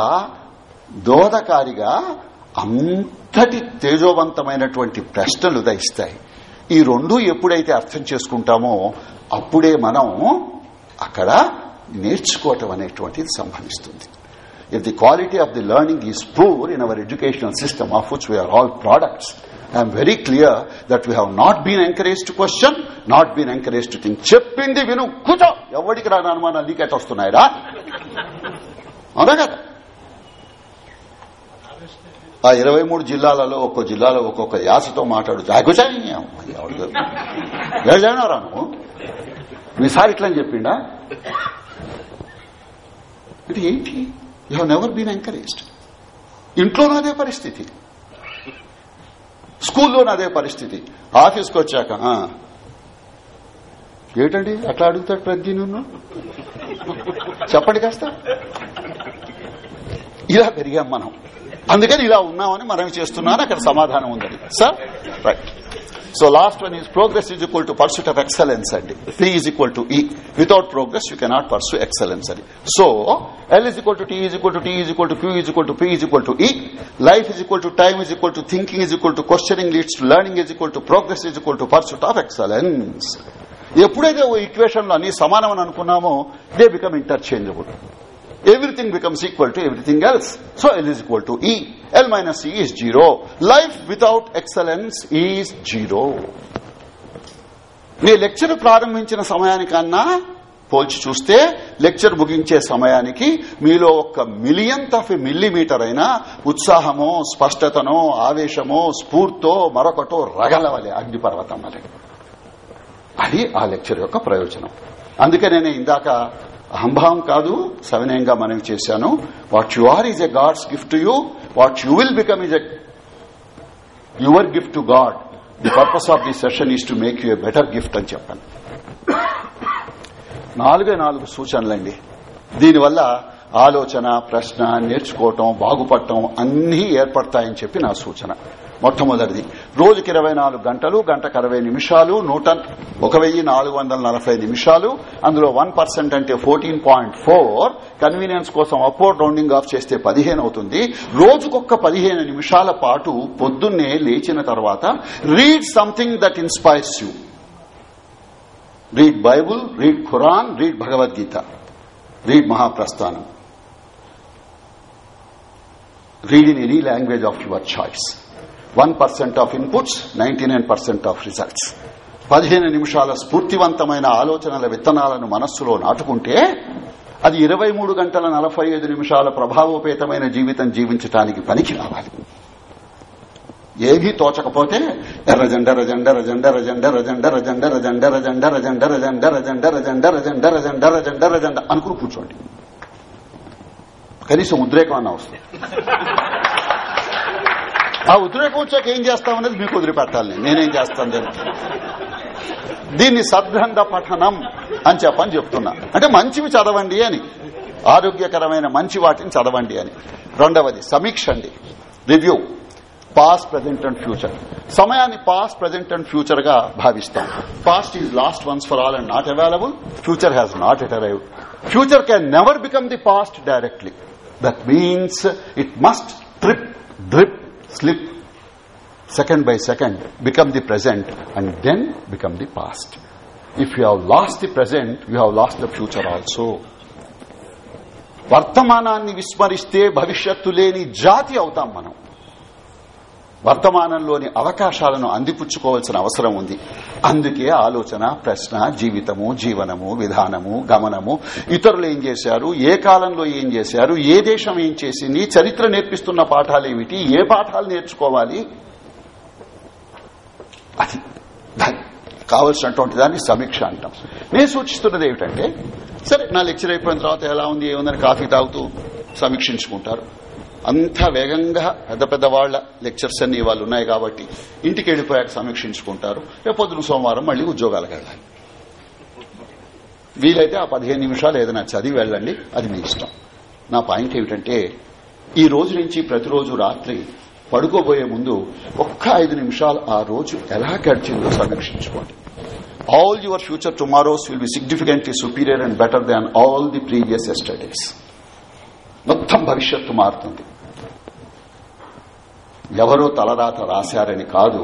దోహదకారిగా అంతటి తేజోవంతమైనటువంటి ప్రశ్నలు దయిస్తాయి ఈ రెండు ఎప్పుడైతే అర్థం చేసుకుంటామో అప్పుడే మనం అక్కడ నేర్చుకోవటం అనేటువంటిది సంభవిస్తుంది. If the quality of the learning is poor in our educational system of which we are all products I'm very clear that we have not been encourage to question not been encourage to think చెప్పింది విను కూర్చో. ఎవరికి రాని అనుమానాలు నీకైతే వస్తున్నాయరా? అవునా కదా? ఆ ఇరవై మూడు జిల్లాలలో ఒక్కో జిల్లాలో ఒక్కొక్క యాసతో మాట్లాడు జాయినవరా నువ్వు? మీ సార్ ఇట్లా అని చెప్పిండా? ఇది ఏంటి? You have never been encouraged ఇంట్లోనూ అదే పరిస్థితి. స్కూల్లోనూ అదే పరిస్థితి. ఆఫీస్కి వచ్చాక ఏటండి ఏంటండి అట్లా అడుగుతాడు ప్రతి నిన్ను చెప్పండి కాస్త. ఇలా పెరిగాం మనం. అందుకని ఇలా ఉన్నామని మనం చేస్తున్నాను. అక్కడ సమాధానం ఉందని sir? Right. so last one is progress is equal to pursuit of excellence అండి P is equal to E without progress you cannot pursue excellence అని so L is equal to T is equal to T is equal to Q is equal to P is equal to E life is equal to time is equal to thinking is equal to questioning leads to learning is equal to progress is equal to pursuit of excellence ఎప్పుడైతే ఓ equation లో అన్ని సమానం అని అనుకున్నామో they become interchangeable everything becomes equal to everything else. So L is equal to E. L minus E is life Life without excellence is zero. మీ lecture ప్రారంభించిన సమయానికన్నా పోల్చి చూస్తే లెక్చర్ ముగించే సమయానికి మీలో ఒక్క మిలియంత్ ఆఫ్ ఎ మిల్లీమీటర్ అయినా ఉత్సాహమో స్పష్టతనో ఆవేశమో స్ఫూర్తో మరొకటో రగలవలే అగ్నిపర్వతం వలె అది ఆ లెక్చర్ యొక్క ప్రయోజనం అందుకే నేను ఇందాక అహంభావం కాదు సవినయంగా మనవి చేశాను. What you are is a God's gift to you what you will become is a your gift to God the purpose of the session is to make you a better gift అని చెప్పాను నాలుగే నాలుగు సూచనలండి. దీనివల్ల ఆలోచన ప్రశ్న నేర్చుకోవటం బాగుపడటం అన్నీ ఏర్పడతాయని చెప్పి నా సూచన. మొట్టమొదటిది. రోజుకి ఇరవై నాలుగు గంటలు గంటకు అరవై నిమిషాలు నూట ఒక వెయ్యి నాలుగు వందల నలభై నిమిషాలు అందులో వన్ పర్సెంట్ అంటే ఫోర్టీన్ పాయింట్ ఫోర్ కన్వీనియన్స్ కోసం అప్వర్డ్ రౌండింగ్ ఆఫ్ చేస్తే పదిహేను అవుతుంది. రోజుకొక్క పదిహేను నిమిషాల పాటు పొద్దున్నే లేచిన తర్వాత read something that inspires you read Bible read Quran read Bhagavad Gita read Mahaprasthanam read in any language of your choice. One percent of inputs ninety of results పదిహేను నిమిషాల స్ఫూర్తివంతమైన ఆలోచనల విత్తనాలను మనస్సులో నాటుకుంటే అది ఇరవై మూడు గంటల నలభై ఐదు నిమిషాల ప్రభావోపేతమైన జీవితం జీవించటానికి పనికి రావాలి ఏమీ తోచకపోతే ఎర్రజెండ రజండ రజండ రజండ రజండ రజండ రజండ రజండ రజండ రజండ రజండ రజండ రజండ రజండ రజండ రజండ అనుకుని కూర్చోండి కనీసం ఉద్రేకం అన్న వస్తుంది ఆ ఉద్రేకం వచ్చాక ఏం చేస్తామనేది మీకు వదిలిపెట్టాలి నేను. నేనేం చేస్తాను దానికి దీన్ని సద్గ్రంథ పఠనం అని చెప్పని చెప్తున్నా. అంటే మంచివి చదవండి అని. ఆరోగ్యకరమైన మంచి వాటిని చదవండి అని. రెండవది సమీక్ష అండి. Review. Past present and future సమయాన్ని పాస్ట్ ప్రజెంట్ అండ్ ఫ్యూచర్గా భావిస్తాం. Past is lost once for all and not available future has not yet arrive future can never become the past directly that means it must trip drip slip second by second become the present and then become the past if you have lost the present you have lost the future also వర్తమానాన్ని విస్మరిస్తే భవిష్యత్తు లేని జాతి అవుతాం మనం వర్తమానంలోని అవకాశాలను అందిపుచ్చుకోవాల్సిన అవసరం ఉంది. అందుకే ఆలోచన ప్రశ్న జీవితము జీవనము విధానము గమనము ఇతరులు ఏం చేశారు ఏ కాలంలో ఏం చేశారు ఏ దేశం ఏం చేసింది చరిత్ర నేర్పిస్తున్న పాఠాలు ఏమిటి ఏ పాఠాలు నేర్చుకోవాలి? అది కావలసినటువంటి దాన్ని సమీక్ష అంటాం. నేను సూచిస్తున్నది ఏమిటంటే సరే నా లెక్చర్ అయిపోయిన తర్వాత ఎలా ఉంది ఏముందని కాఫీ తాగుతూ సమీక్షించుకుంటారు. అంత వేగంగా పెద్ద పెద్ద వాళ్ళ లెక్చర్స్ అన్ని వాళ్ళు ఉన్నాయి కాబట్టి ఇంటికి వెళ్ళిపోయాక సమీక్షించుకుంటారు. రేపొద్దున సోమవారం మళ్ళీ ఉద్యోగాలకు వెళ్ళాలి. వీలైతే ఆ పదిహేను నిమిషాలు ఏదైనా చదివి వెళ్ళండి. అది మీ ఇష్టం. నా పాయింట్ ఏమిటంటే ఈ రోజు నుంచి ప్రతిరోజు రాత్రి పడుకోబోయే ముందు ఒక్క ఐదు నిమిషాలు ఆ రోజు ఎలా గడిచిందో సమీక్షించుకోండి. All your future tomorrows will be significantly superior and better than all the previous yesterdays మొత్తం భవిష్యత్తు మారుతుంది. ఎవరో తలరాత రాశారని కాదు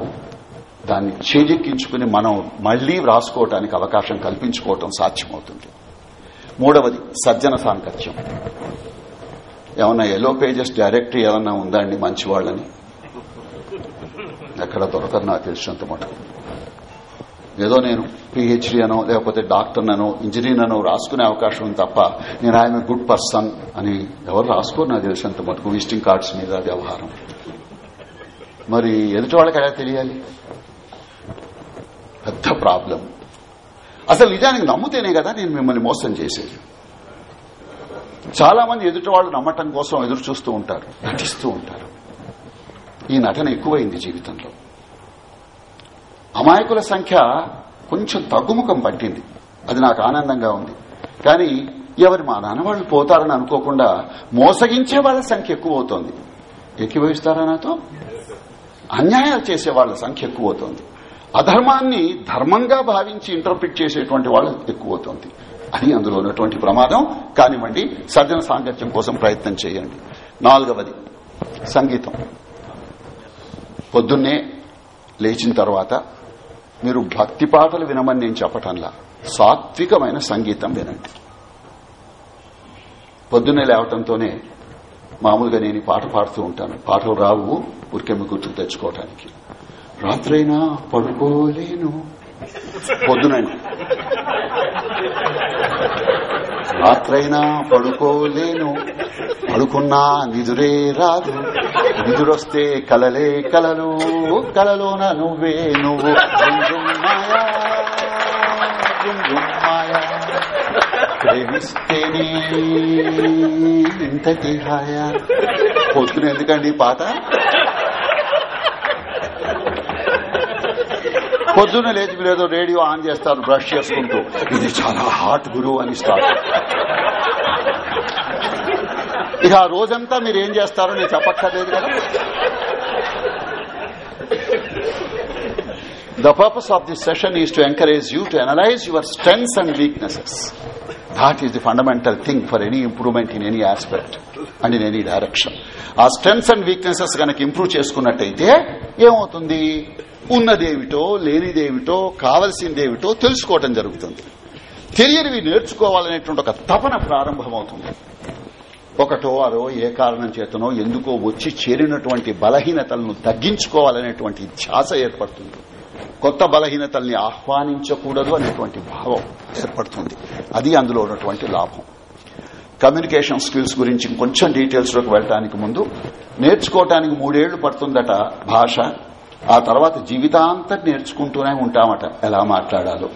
దాన్ని చేజెక్కించుకుని మనం మళ్ళీ వ్రాసుకోవటానికి అవకాశం కల్పించుకోవటం సాధ్యమవుతుంది. మూడవది సజ్జన సాంకత్యం ఏమన్నా ఎల్లో పేజెస్ డైరెక్టరీ ఏమన్నా ఉందండి మంచి వాళ్ళని ఎక్కడ దొరకదు నాకు తెలిసినంత మటుకు. ఏదో నేను పిహెచ్డీ అనో లేకపోతే డాక్టర్ననో ఇంజనీర్ అనో రాసుకునే అవకాశం ఉంది తప్ప నేను ఐఎమ్ ఏ గుడ్ పర్సన్ అని ఎవరు రాసుకోరు నాకు తెలిసినంత మటుకు విజిటింగ్ కార్డ్స్ మీద వ్యవహారం. మరి ఎదుటి వాళ్ళకి ఎలా తెలియాలి? పెద్ద ప్రాబ్లం. అసలు నిజానికి నమ్ముతేనే కదా నేను మిమ్మల్ని మోసం చేసేది. చాలా మంది ఎదుటి వాళ్ళు నమ్మటం కోసం ఎదురు చూస్తూ ఉంటారు నటిస్తూ ఉంటారు. ఈ నటన ఎక్కువైంది జీవితంలో. అమాయకుల సంఖ్య కొంచెం తగ్గుముఖం పట్టింది. అది నాకు ఆనందంగా ఉంది. కానీ ఎవరి మా నాన్నవాళ్ళు పోతారని అనుకోకుండా మోసగించే వాళ్ళ సంఖ్య ఎక్కువ అవుతోంది ఎక్కివహిస్తారా నాతో? అన్యాయాలు చేసే వాళ్ళ సంఖ్య ఎక్కువ అవుతుంది అధర్మాన్ని ధర్మంగా భావించి ఇంటర్ప్రిట్ చేసేటువంటి వాళ్ళు ఎక్కువ అవుతుంది అది అందులో ఉన్నటువంటి ప్రమాదం. కానివ్వండి సజ్జన సాంగత్యం కోసం ప్రయత్నం చేయండి. నాలుగవది సంగీతం. పొద్దున్నే లేచిన తర్వాత మీరు భక్తి పాటలు వినమని నేను చెప్పటంలా సాత్వికమైన సంగీతం వినండి. పొద్దున్నే లేవటంతోనే మామూలుగా నేను పాట పాడుతూ ఉంటాను. పాటలు రావు ఊరికెమ్మి గుర్తుకు తెచ్చుకోవటానికి. రాత్రైనా పడుకోలేను. పొద్దునండి రాత్రైనా పడుకోలేను. పడుకున్నా నిదురే రాదు. నిదురొస్తే కలలే కలలు. కలలోన నువ్వే నువ్వు. మాయా మాయా ప్రేమిస్తేనే ఇంతటి హాయా పొద్దున ఎందుకండి ఈ పాట పొద్దున్న లేచి మీరు ఏదో రేడియో ఆన్ చేస్తారు బ్రష్ చేసుకుంటూ. ఇది చాలా హాట్ గురువు అని స్టార్ట్. ఇక ఆ రోజంతా మీరు ఏం చేస్తారో నేను చెప్పక్కర్లేదు కదా. The purpose of this session is to encourage you to analyze your strengths and weaknesses. That is the fundamental thing for any improvement in any aspect and in any direction. ఆ స్ట్రెంగ్స్ అండ్ వీక్నెసెస్ కనుక improve చేసుకున్నట్టయితే ఏమవుతుంది? ఉన్నదేమిటో లేనిదేమిటో కావలసిందేమిటో తెలుసుకోవటం జరుగుతుంది. తెలియనివి నేర్చుకోవాలనేటువంటి ఒక తపన ప్రారంభమవుతుంది. ఒకటో అదో ఏ కారణం చేతనో ఎందుకో వచ్చి చేరినటువంటి బలహీనతలను తగ్గించుకోవాలనేటువంటి ధ్యాస ఏర్పడుతుంది. కొత్త బలహీనతల్ని ఆహ్వానించకూడదు అనేటువంటి భావం ఏర్పడుతుంది. అది అందులో ఉన్నటువంటి లాభం. కమ్యూనికేషన్ స్కిల్స్ గురించి కొంచెం డీటెయిల్స్లోకి వెళ్ళడానికి ముందు నేర్చుకోవటానికి మూడేళ్ళు పడుతుందట భాష. ఆ తర్వాత జీవితాంతం నేర్చుకుంటూనే ఉంటామట. ఎలా మాట్లాడాలో.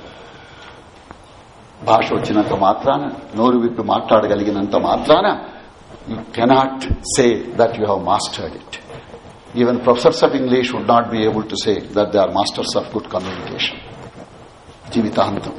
భాష వచ్చినంత మాత్రాన నోరు విప్పి మాట్లాడగలిగినంత మాత్రాన you cannot say that you have mastered it even professors of English would not be able to say that they are masters of good communication జీవితాంతం.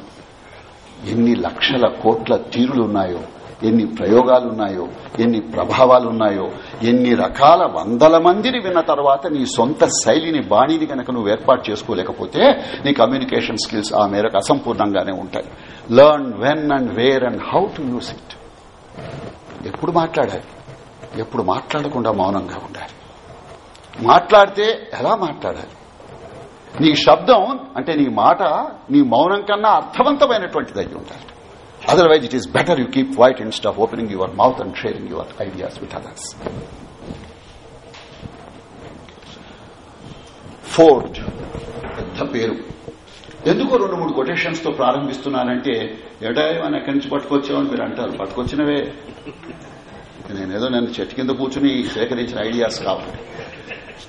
ఎన్ని లక్షల కోట్ల తీరులున్నాయో ఎన్ని ప్రయోగాలున్నాయో ఎన్ని ప్రభావాలున్నాయో ఎన్ని రకాల వందల మందిని విన్న తర్వాత నీ సొంత శైలిని బాణిని కనుక నువ్వు ఏర్పాటు చేసుకోలేకపోతే నీ కమ్యూనికేషన్ స్కిల్స్ ఆ మేరకు అసంపూర్ణంగానే ఉంటాయి. Learn when and where and how to use it ఎప్పుడు మాట్లాడాలి? ఎప్పుడు మాట్లాడకుండా మౌనంగా ఉండాలి? మాట్లాడితే ఎలా మాట్లాడాలి? నీ శబ్దం అంటే నీ మాట నీ మౌనం కన్నా అర్థవంతమైనటువంటిది అయి ఉండాలి. Otherwise it is better you keep quiet instead of opening your mouth and sharing your ideas with others Ford పెద్ద పేరు. ఎందుకో రెండు మూడు కొటేషన్స్తో ప్రారంభిస్తున్నానంటే ఏటా అని ఎక్కడి నుంచి పట్టుకొచ్చామని మీరు అంటారు. పట్టుకొచ్చినవే. నేనేదో నన్ను చెట్టు కింద కూర్చుని సేకరించిన ఐడియాస్ కావాలి.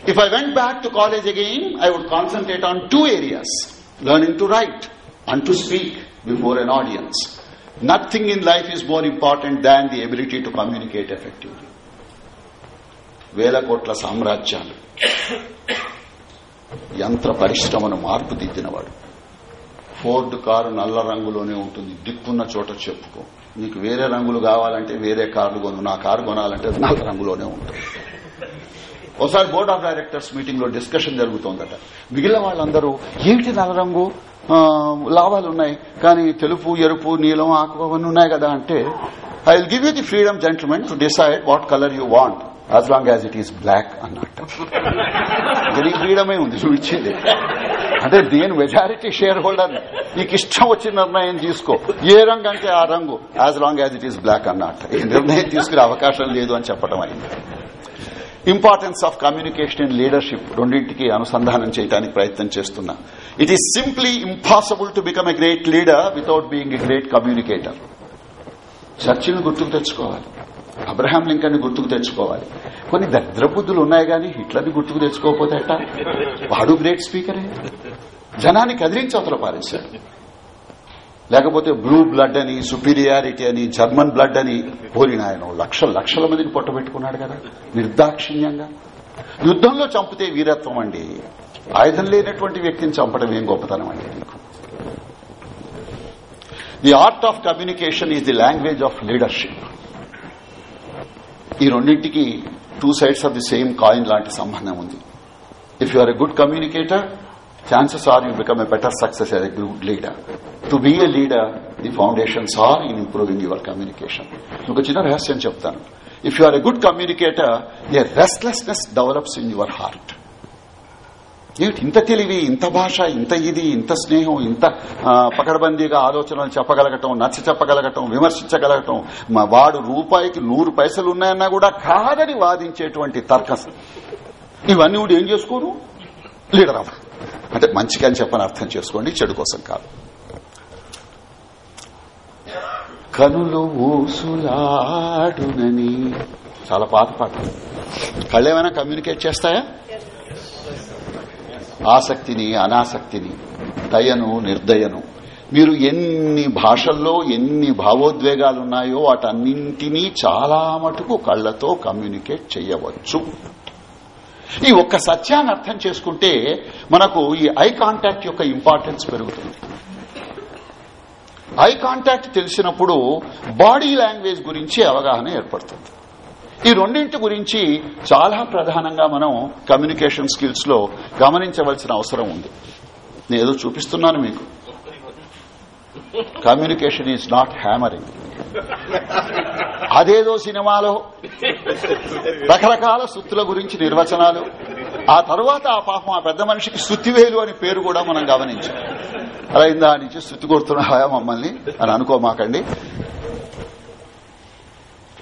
If I went back to college again, I would concentrate on two areas learning to write and to speak before an audience. Nothing in life is more important than the ability to communicate effectively. వేల కోట్ల సామ్రాజ్యాలు యంత్ర పరిశ్రమను మార్పు దిద్దినవాడు Ford car నల్ల రంగులోనే ఉంటుంది దిక్కున్న చోట చెప్పుకో నీకు వేరే రంగులు కావాలంటే వేరే కార్లు కొను నా కారు కొనాలంటే నల్ల రంగులోనే ఉంటుంది ఒకసారి బోర్డ్ ఆఫ్ డైరెక్టర్స్ మీటింగ్లో డిస్కషన్ జరుగుతోందట. మిగిలిన వాళ్ళందరూ ఏమిటి నల్ల రంగు లాభాలు ఉన్నాయి కానీ తెలుపు ఎరుపు నీలం ఆకు అవన్నీ ఉన్నాయి కదా అంటే I will give you the freedom gentlemen to decide what colour you want as long as it is black అన్నట్టు. ఇది ఫ్రీడమే ఉంది చూపించింది. ఇచ్చింది అంటే నేను మెజారిటీ షేర్ హోల్డర్ నీకు ఇష్టం వచ్చిన నిర్ణయం తీసుకో. ఏ రంగు అంటే ఆ రంగు as long as it is black అన్నట్టు. ఈ నిర్ణయం తీసుకునే అవకాశం లేదు అని చెప్పడం అయింది. Importance of communication and leadership రెండింటికి అనుసంధానం చేయడానికి ప్రయత్నం చేస్తున్నా. It is simply impossible to become a great leader without being a great communicator చర్చిని గుర్తుకు తెచ్చుకోవాలి. అబ్రహాం లింకన్ గుర్తుకు తెచ్చుకోవాలి. కొన్ని దరిద్రబుద్ధులు ఉన్నాయి కానీ హిట్లర్ని గుర్తుకు తెచ్చుకోకపోతే ఎట్టా? వాడు గ్రేట్ స్పీకరే జనాన్ని కదిలించి అవతల పారేశాడు. లేకపోతే బ్లూ బ్లడ్ అని సుపీరియారిటీ అని జర్మన్ బ్లడ్ అని పోలిన ఆయన లక్షల లక్షల మందిని పొట్టబెట్టుకున్నాడు కదా నిర్దాక్షిణ్యంగా. యుద్దంలో చంపితే వీరత్వం అండి. ఆయుధం లేనటువంటి వ్యక్తిని చంపడం ఏం గొప్పతనం అండి the art of communication is the language of leadership ఈ రెండింటికి two sides of the same coin లాంటి సంబంధం ఉంది. If you are a good communicator chances are you become a better success as a good leader. To be a leader, the foundations are in improving your communication. ఒక చిన్న రహస్యం చెప్తాను. If you are a good communicator a restlessness develops in your heart ఏమిటి ఇంత తెలివి ఇంత భాష ఇంత ఇది ఇంత స్నేహం ఇంత పకడబందీగా ఆలోచనలు చెప్పగలగటం నచ్చ చెప్పగలగటం విమర్శించగలగటం మా వాడు రూపాయికి నూరు పైసలు ఉన్నాయన్నా కూడా కాదని వాదించేటువంటి తర్కం. ఇవన్నీ కూడా ఏం చేసుకోరు? లీడర్ అవ్వ అంటే మంచిగా అని చెప్పని అర్థం చేసుకోండి చెడు కోసం కాదు. కనులు ఊసులాడునని. చాలా పాత పాట కళ్ళు ఏమైనా కమ్యూనికేట్ చేస్తాయా? ఆసక్తిని అనాసక్తిని దయను నిర్దయను. మీరు ఎన్ని భాషల్లో ఎన్ని భావోద్వేగాలున్నాయో వాటన్నింటినీ చాలా మటుకు కళ్ళతో కమ్యూనికేట్ చేయవచ్చు. ఈ ఒక్క సత్యాన్ని అర్థం చేసుకుంటే మనకు ఈ ఐ కాంటాక్ట్ యొక్క ఇంపార్టెన్స్ పెరుగుతుంది. ఐ కాంటాక్ట్ తెలిసినప్పుడు బాడీ లాంగ్వేజ్ గురించి అవగాహన ఏర్పడుతుంది. ఈ రెండింటి గురించి చాలా ప్రధానంగా మనం కమ్యూనికేషన్ స్కిల్స్లో గమనించవలసిన అవసరం ఉంది. నేను ఏదో చూపిస్తున్నాను మీకు. కమ్యూనికేషన్ ఈజ్ నాట్ హ్యామరింగ్ అదేదో సినిమాలో రకరకాల సుత్తుల గురించి నిర్వచనాలు. ఆ తర్వాత ఆ పాపం ఆ పెద్ద మనిషికి శృతివేలు అని పేరు కూడా మనం గమనించాం. అయిందా నుంచి శృతి కొడుతున్నాయా మమ్మల్ని అని అనుకోమాకండి.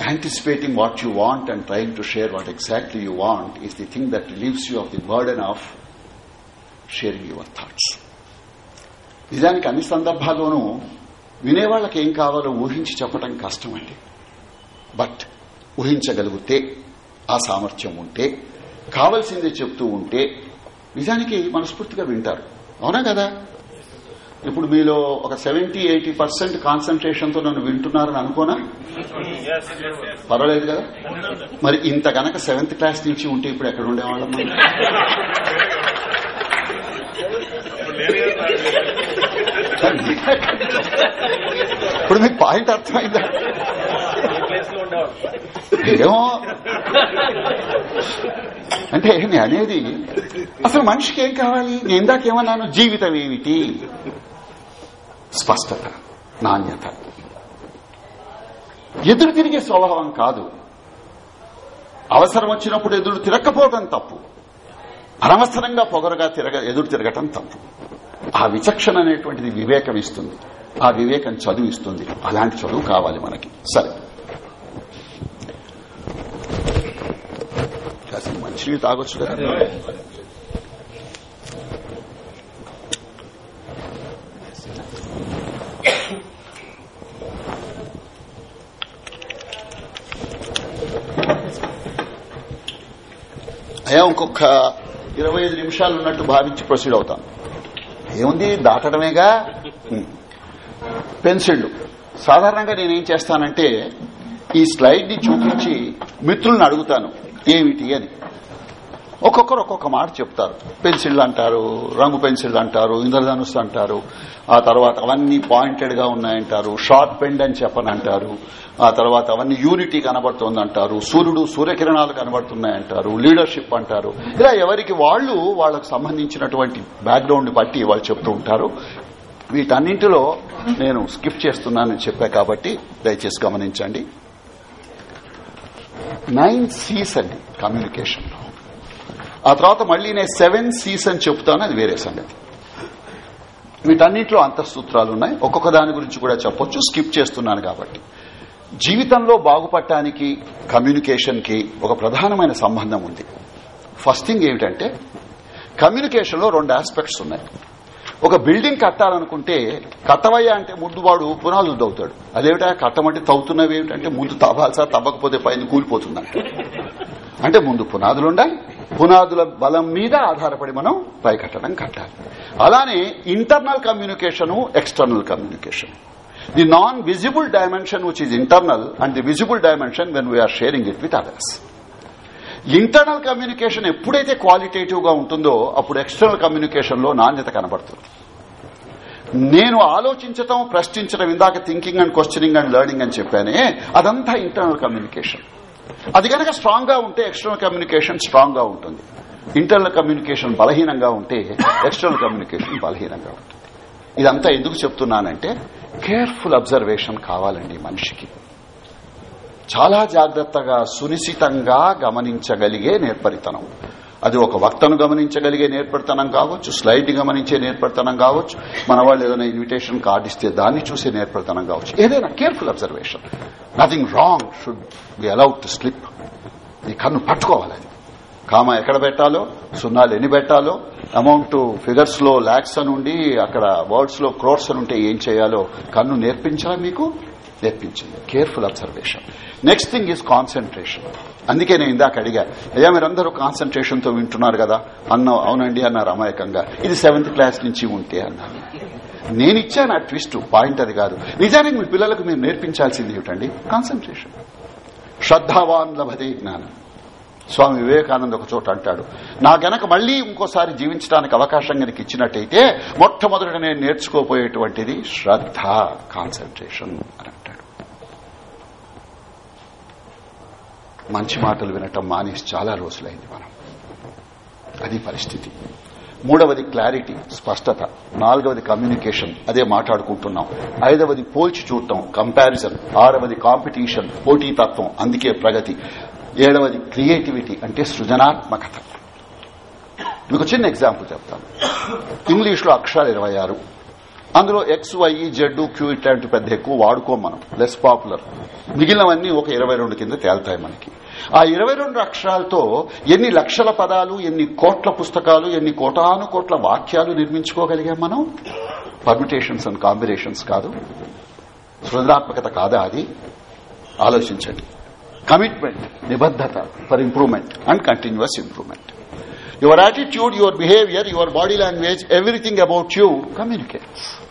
Anticipating what you want and trying to share what exactly you want is the thing that leaves you of the burden of sharing your thoughts నిజానికి అన్ని సందర్భాల్లోనూ వినేవాళ్ళకి ఏం కావాలో ఊహించి చెప్పడం కష్టం అండి బట్ ఊహించగలిగితే ఆ సామర్థ్యం ఉంటే కావలసిందే చెప్తూ ఉంటే నిజానికి మనస్ఫూర్తిగా వింటారు. అవునా కదా? ఇప్పుడు మీలో ఒక సెవెంటీ ఎయిటీ పర్సెంట్ కాన్సన్ట్రేషన్తో నన్ను వింటున్నారని అనుకోనా? పర్వాలేదు కదా? మరి ఇంత గనక సెవెంత్ క్లాస్ నుంచి ఉంటే ఇప్పుడు ఎక్కడ ఉండేవాళ్ళం ఇప్పుడు మీకు పాయింట్ అర్థమైందా? ఏమో. అంటే నేను అనేది అసలు మనిషికి ఏం కావాలి? నేను ఇందాకేమన్నాను జీవితం ఏమిటి? స్పష్టత నాణ్యత. ఎదురు తిరిగే స్వభావం కాదు. అవసరం వచ్చినప్పుడు ఎదురు తిరగకపోవడం తప్పు. అనవసరంగా పొగరుగా తిరగ ఎదురు తిరగటం తప్పు. ఆ విచక్షణ అనేటువంటిది వివేకం ఇస్తుంది. ఆ వివేకం చదువు ఇస్తుంది. అలాంటి చదువు కావాలి మనకి. సరే. మంచి మంచినీళ్ళు తాగొచ్చు కదా? అయా ఇంకొక ఇరవై ఐదు నిమిషాలు ఉన్నట్టు భావించి ప్రొసీడ్ అవుతాం. ఏముంది? దాటడమేగా? పెన్సిళ్ళు. పెన్సిళ్ళు సాధారణంగా నేనేం చేస్తానంటే ఈ స్లైడ్ని చూపించి మిత్రులను అడుగుతాను ఏమిటి అని. ఒక్కొక్కరు ఒక్కొక్క మాట చెప్తారు. పెన్సిల్ అంటారు రంగు పెన్సిల్ అంటారు ఇంద్రధనుస్సు అంటారు. ఆ తర్వాత అవన్నీ పాయింటెడ్గా ఉన్నాయంటారు షార్ట్ పెండ్ అని చెప్పనంటారు. ఆ తర్వాత అవన్నీ యూనిటీ కనబడుతుంది అంటారు సూర్యుడు సూర్యకిరణాలు కనబడుతున్నాయంటారు లీడర్షిప్ అంటారు. ఇలా ఎవరికి వాళ్ళు వాళ్ళకు సంబంధించినటువంటి బ్యాక్గ్రౌండ్ బట్టి వాళ్ళు చెప్తూ ఉంటారు. వీటన్నింటిలో నేను స్కిప్ చేస్తున్నానని చెప్పా కాబట్టి దయచేసి గమనించండి. నైన్ సీస్ అండి కమ్యూనికేషన్లో ఆ తర్వాత మళ్ళీ నేను సెవెన్ సీస్ అని చెప్తాను అది వేరే సంగతి. వీటన్నింటిలో అంతఃసూత్రాలు ఉన్నాయి. ఒక్కొక్క దాని గురించి కూడా చెప్పొచ్చు స్కిప్ చేస్తున్నాను కాబట్టి. జీవితంలో బాగుపడటానికి కమ్యూనికేషన్కి ఒక ప్రధానమైన సంబంధం ఉంది. ఫస్ట్ థింగ్ ఏమిటంటే కమ్యూనికేషన్లో రెండు ఆస్పెక్ట్స్ ఉన్నాయి. ఒక బిల్డింగ్ కట్టాలనుకుంటే కట్టవయ్యా అంటే ముందు వాడు పునాదులు తవ్వుతాడు. అదేమిటా? కట్టమంటే తవ్వుతున్నవి ఏమిటంటే ముందు తవ్వాల్సా తవ్వకపోతే పైన కూలిపోతుందంట. అంటే ముందు పునాదులు ఉండాలి పునాదుల బలం మీద ఆధారపడి మనం పైకట్టడం కట్టాలి. అలానే internal communication external communication the non visible dimension which is internal and the visible dimension when we're sharing it with others internal communication ఎప్పుడైతే క్వాలిటేటివ్గా ఉంటుందో అప్పుడు ఎక్స్టర్నల్ కమ్యూనికేషన్లో నాణ్యత కనబడుతుంది. నేను ఆలోచించటం ప్రశ్నించడం ఇందాక thinking and questioning and learning అని చెప్పానే అదంతా ఇంటర్నల్ కమ్యూనికేషన్ అది కనుక స్ట్రాంగ్గా ఉంటే ఎక్స్టర్నల్ కమ్యూనికేషన్ స్ట్రాంగ్గా ఉంటుంది. ఇంటర్నల్ కమ్యూనికేషన్ బలహీనంగా ఉంటే ఎక్స్టర్నల్ కమ్యూనికేషన్ బలహీనంగా ఉంటుంది. ఇదంతా ఎందుకు చెప్తున్నానంటే కేర్ఫుల్ అబ్జర్వేషన్ కావాలండి మనిషికి. చాలా జాగ్రత్తగా సునిశితంగా గమనించగలిగే నేర్పరితనం. అది ఒక వక్తను గమనించగలిగే నేర్పడతనం కావచ్చు స్లైడ్ గమనించే నేర్పడతనం కావచ్చు మన వాళ్ళు ఏదైనా ఇన్విటేషన్ కార్డు ఇస్తే దాన్ని చూసే నేర్పడతనం కావచ్చు. ఏదైనా careful observation. Nothing wrong should be allowed to slip ఈ కన్ను పట్టుకోవాలి అది. కామ ఎక్కడ పెట్టాలో సున్నాలు ఎన్ని పెట్టాలో అమౌంట్ ఫిగర్స్లో లాక్స్ అని ఉండి అక్కడ వర్డ్స్లో క్రోర్స్ అని ఉంటే ఏం చేయాలో కన్ను నేర్పించాలా మీకు? నేర్పించింది. Careful observation next thing is concentration అందుకే నేను ఇందాక అడిగా అయ్యా మీరందరూ కాన్సన్ట్రేషన్తో వింటున్నారు కదా? అన్న అవునండి అన్నారు అమాయకంగా. ఇది సెవెంత్ క్లాస్ నుంచి ఉంటే అన్నారు నేను ఇచ్చాను ఆ ట్విస్ట్ పాయింట్ అది కాదు. నిజానికి మీ పిల్లలకు మీరు నేర్పించాల్సింది ఏమిటండి? కాన్సన్ట్రేషన్ శ్రద్ధావాన్ లభతే జ్ఞానం. స్వామి వివేకానంద ఒక చోట అంటాడు నా గనక మళ్ళీ ఇంకోసారి జీవించడానికి అవకాశం గనక ఇచ్చినట్టయితే మొట్టమొదట నేను నేర్చుకోపోయేటువంటిది శ్రద్ధ కాన్సన్ట్రేషన్ అని అంటాడు మంచి మాటలు వినటం మానేసి చాలా రోజులైంది మనం. అది పరిస్థితి. మూడవది క్లారిటీ స్పష్టత. నాలుగవది కమ్యూనికేషన్. అదే మాట్లాడుకుంటున్నాం. ఐదవది పోల్చి చూడటం కంపారిజన్. ఆరవది కాంపిటీషన్ పోటీతత్వం. అందుకే ప్రగతి. ఏడవది క్రియేటివిటీ అంటే సృజనాత్మకత. మీకు చిన్న ఎగ్జాంపుల్ చెప్తాను. ఇంగ్లీష్లో అక్షరాలు ఇరవై ఆరు. అందులో ఎక్స్ వై జెడ్ క్యూ ఇట్లాంటి పెద్ద ఎక్కువ వాడుకోం మనం. లెస్ పాపులర్ మిగిలినవన్నీ ఒక ఇరవై రెండు కింద తేల్తాయి మనకి. ఆ ఇరవై రెండు అక్షరాలతో ఎన్ని లక్షల పదాలు ఎన్ని కోట్ల పుస్తకాలు ఎన్ని కోటాను కోట్ల వాక్యాలు నిర్మించుకోగలిగాం మనం? పర్మిటేషన్స్ అండ్ కాంబినేషన్స్ కాదు. సృజనాత్మకత కాదా అది? ఆలోచించండి. Commitment నిబద్దత for improvement and continuous improvement your attitude your behaviour your body language everything about you communicates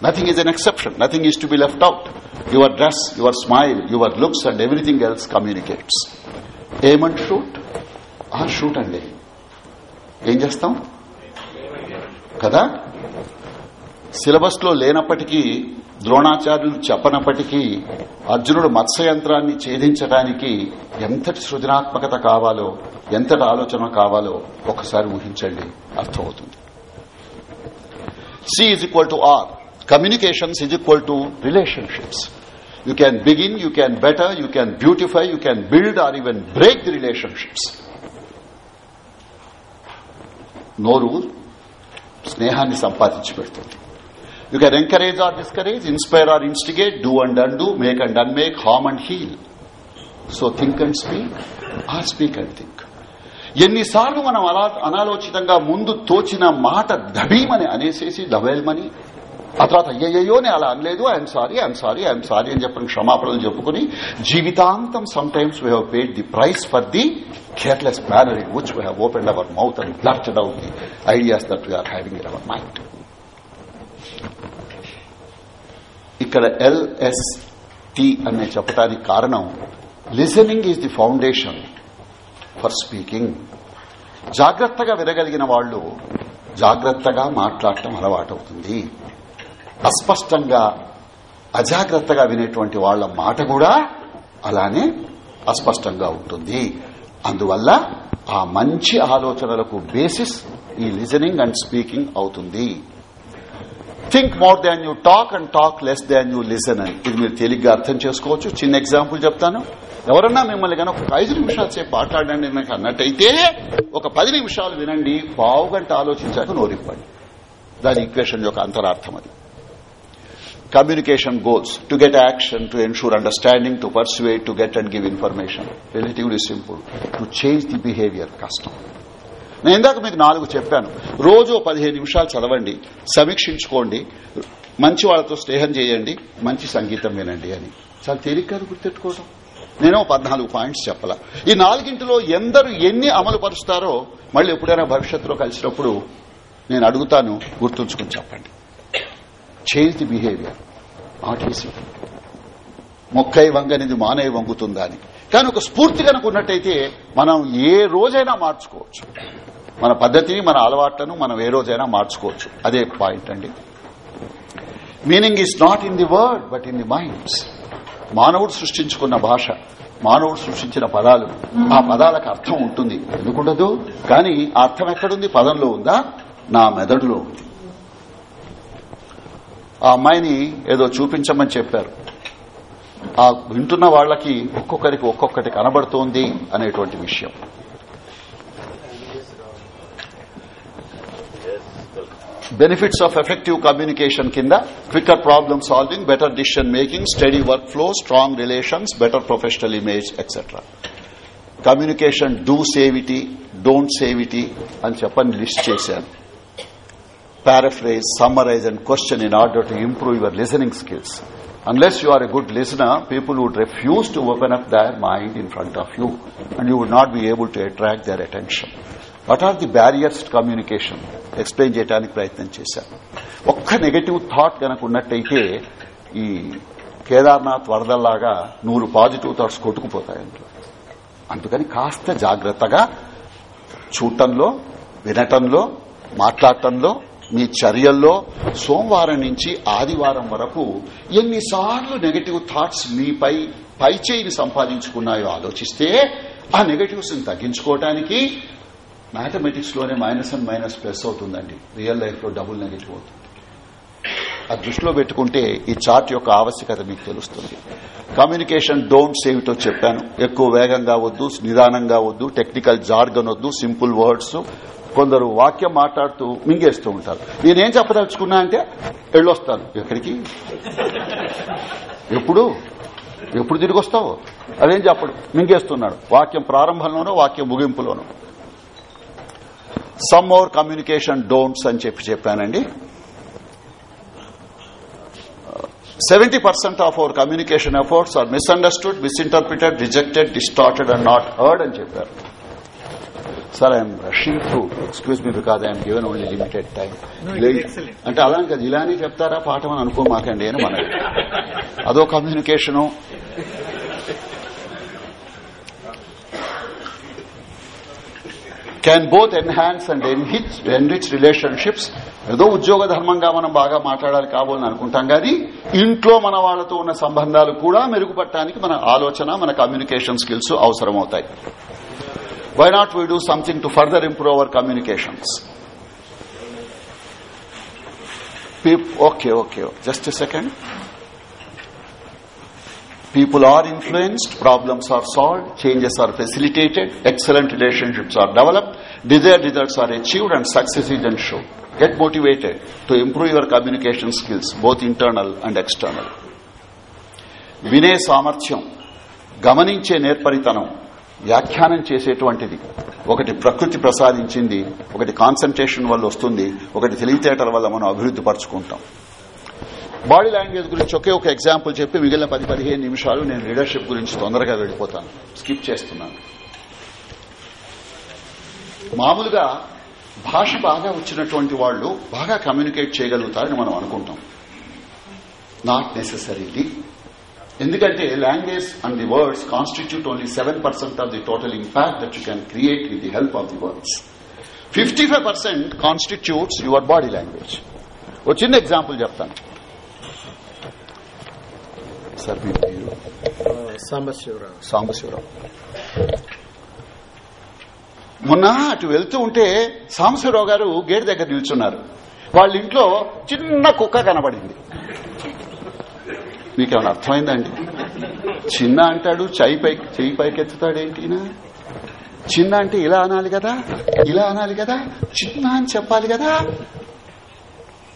Nothing is an exception. Nothing is to be left out. Your dress, your smile, your looks and everything else communicates. Aim and shoot. ఆ shoot అండి ఏం చేస్తాం కదా సిలబస్లో లేనప్పటికీ ద్రోణాచార్యులు చెప్పనప్పటికీ అర్జునుడు మత్స్యయంత్రాన్ని ఛేదించడానికి ఎంతటి సృజనాత్మకత కావాలో ఎంతటి ఆలోచన కావాలో ఒకసారి ఊహించండి అర్థమవుతుంది C is equal to R communications is equal to relationships. You can begin, you can better, you can beautify, you can build or even break the relationships. నోరు స్నేహాన్ని సంపాదించి పెడుతుంది you can encourage or discourage inspire or instigate do and and make and unmake harm and heal so think and speak or speak and think ఎన్నిసార్లు మనం అలా అనాలోచితంగా ముందు తోచిన మాట దభీమని అనేసేసి దబేల్మని ఆ తర్వాత అయ్యయ్యో నేను అలా అనలేదు I'm sorry I'm sorry I'm sorry అని చెప్పిన క్షమాపణలు చెప్పుకుని జీవితాంతం sometimes we have paid the price for the careless manner in which we open open our mouth and blurted out the ideas that we're having in our mind ఇక్కడ LST అనే చెప్పడానికి కారణం listening is the foundation for speaking జాగ్రత్తగా వినగలిగిన వాళ్ళు జాగ్రత్తగా మాట్లాడటం అలవాటవుతుంది. అస్పష్టంగా అజాగ్రత్తగా వినేటువంటి వాళ్ళ మాట కూడా అలానే అస్పష్టంగా ఉంటుంది. అందువల్ల ఆ మంచి ఆలోచనలకు బేసిస్ ఈ లిజనింగ్ అండ్ స్పీకింగ్ అవుతుంది. Think more than you talk and talk less than you listen అని. ఇది మీరు తేలిగ్గా అర్థం చేసుకోవచ్చు. చిన్న ఎగ్జాంపుల్ చెప్తాను. ఎవరన్నా మిమ్మల్ని కనుక ఒక ఐదు నిమిషాలు సేపు మాట్లాడండి నాకు అన్నట్టయితే ఒక పది నిమిషాలు వినండి పావు గంట ఆలోచించాక నోరిప్పండి. దాని ఈక్వేషన్ యొక్క అంతరార్థం అది. Communication goals to get action to ensure understanding to persuade to get and give information. Relatively simple. To change the behavior custom. నేను ఇందాక మీకు నాలుగు చెప్పాను. రోజు పదిహేను నిమిషాలు చదవండి సమీక్షించుకోండి మంచి వాళ్ళతో స్నేహం చేయండి మంచి సంగీతం వినండి అని. చాలా తేలిగ్గా గుర్తెట్టుకోవడం నేను పద్నాలుగు పాయింట్స్ చెప్పాల? ఈ నాలుగింటిలో ఎందరు ఎన్ని అమలు పరుస్తారో మళ్ళీ ఎప్పుడైనా భవిష్యత్తులో కలిసినప్పుడు నేను అడుగుతాను గుర్తుంచుకుని చెప్పండి. Change the behaviour. Not easy మొక్కై వంగనిది మానే వంగుతుందా అని కానీ ఒక స్ఫూర్తి కనుక ఉన్నట్టయితే మనం ఏ రోజైనా మార్చుకోవచ్చు. మన పద్ధతిని మన అలవాట్లను మనం ఏ రోజైనా మార్చుకోవచ్చు. అదే పాయింట్ అండి. Meaning is not in the word but in the minds. మానవుడు సృష్టించుకున్న భాష మానవుడు సృష్టించిన పదాలు ఆ పదాలకు అర్థం ఉంటుంది. ఎందుకుండదు? కానీ అర్థం ఎక్కడుంది? పదంలో ఉందా? నా మెదడులో ఉంది. ఆ అమ్మాయిని ఏదో చూపించమని చెప్పారు. ఆ వింటున్న వాళ్ళకి ఒక్కొక్కరికి ఒక్కొక్కటి కనబడుతోంది అనేటువంటి విషయం. బెనిఫిట్స్ ఆఫ్ ఎఫెక్టివ్ కమ్యూనికేషన్ కింద quicker problem solving better decision making study work flow strong relations better professional image etcetera communication do save it don't save it అని చెప్పని లిస్ట్ చేశాను. Paraphrase, summarize and question in order to improve your listening skills. Unless you are a good listener, people would refuse to open up their mind in front of you and you would not be able to attract their attention. What are the barriers to communication? Explain చేయడానికి ప్రయత్నం చేశాను ఒక్క negative thought కనుక ఉన్నట్టయితే ఈ కేదార్నాథ్ వరదల్లాగా నూరు positive thoughts కొట్టుకుపోతాయి అందులో అందుకని కాస్త జాగ్రత్తగా చూడటంలో వినటంలో మాట్లాడటంలో మీ చర్యల్లో సోమవారం నుంచి ఆదివారం వరకు ఎన్నిసార్లు నెగటివ్ థాట్స్ మీపై పైచేయిని సంపాదించుకున్నాయో ఆలోచిస్తే ఆ నెగటివ్స్ని తగ్గించుకోవటానికి మ్యాథమెటిక్స్లోనే మైనస్ అండ్ మైనస్ ప్లస్ అవుతుందండి. రియల్ లైఫ్లో డబుల్ నెగటివ్ అవుతుంది. ఆ దృష్టిలో పెట్టుకుంటే ఈ చార్ట్ యొక్క ఆవశ్యకత మీకు తెలుస్తుంది. కమ్యూనికేషన్ డోంట్స్ ఏమిటో చెప్పాను. ఎక్కువ వేగంగా వద్దు నిదానంగా వద్దు టెక్నికల్ జార్గన్ వద్దు సింపుల్ వర్డ్స్ కొందరు వాక్యం మాట్లాడుతూ మింగేస్తూ ఉంటారు. నేనేం చెప్పదలుచుకున్నా అంటే వెళ్ళొస్తాను. ఎక్కడికి? ఎప్పుడు? ఎప్పుడు తిరిగి వస్తావు అదేం చెప్పడు. మింగేస్తున్నాడు. వాక్యం ప్రారంభంలోనో వాక్యం ముగింపులోనో. సమ్ మోర్ కమ్యూనికేషన్ డోంట్స్ అని చెప్పి చెప్పానండి. Seventy percent of our communication efforts are misunderstood misinterpreted rejected distorted and not heard అని చెప్పారు. Sir I'm rushing through excuse me because I'm given only limited time అంటే అలానే కదా ఇలానే చెప్తారా పాఠం అని అనుకోమాకండి అని మన అదో communication can both enhance and enrich enrich relationships ఏదో ఉద్యోగ ధర్మంగా మనం బాగా మాట్లాడాలి కాబోలని అనుకుంటాం కానీ ఇంట్లో మన వాళ్ళతో ఉన్న సంబంధాలు కూడా మెరుగుపడటానికి మన ఆలోచన మన కమ్యూనికేషన్ స్కిల్స్ అవసరమవుతాయి. Why not we do something to further improve our communications okay okay just second People are influenced, problems are solved, changes are facilitated, excellent relationships are developed, desired results are achieved and success is ensured. Get motivated to improve your communication skills, both internal and external. వినే సామర్థ్యం గమనించే నేర్పరితనం వ్యాఖ్యానం చేసేటువంటిది. ఒకటి ప్రకృతి ప్రసాదించింది ఒకటి concentration వల్ల వస్తుంది ఒకటి తెలివితేటల వల్ల మనం అభివృద్ధి పరుచుకుంటాం. బాడీ లాంగ్వేజ్ గురించి ఒకే ఒక ఎగ్జాంపుల్ చెప్పి మిగిలిన పది పదిహేను నిమిషాలు నేను లీడర్షిప్ గురించి తొందరగా వెళ్ళిపోతాను. స్కిప్ చేస్తున్నాను. మామూలుగా భాష బాగా వచ్చినటువంటి వాళ్ళు బాగా కమ్యూనికేట్ చేయగలుగుతారని మనం అనుకుంటాం. నాట్ నెసెసరీలీ ఎందుకంటే language and the words constitute only seven percent of the total impact that you can create with the help of the words fifty five percent constitutes your body language ఒక చిన్న example చెప్తాను. Sir మీ పేరు? సాంబశివరావు. సాంబశివరావు. మొన్న అటు వెళ్తూ ఉంటే సాంబశివరావు గారు gate దగ్గర నిల్చున్నారు. వాళ్ళ ఇంట్లో చిన్న కుక్క కనబడింది. మీకేమైనా అర్థమైందండి? చిన్న అంటాడు చెయ్యి పైకి చెయ్యి పైకెత్తుతాడేంటి చిన్న అంటే ఇలా అనాలి కదా? ఇలా అనాలి కదా? చిన్న అని చెప్పాలి కదా?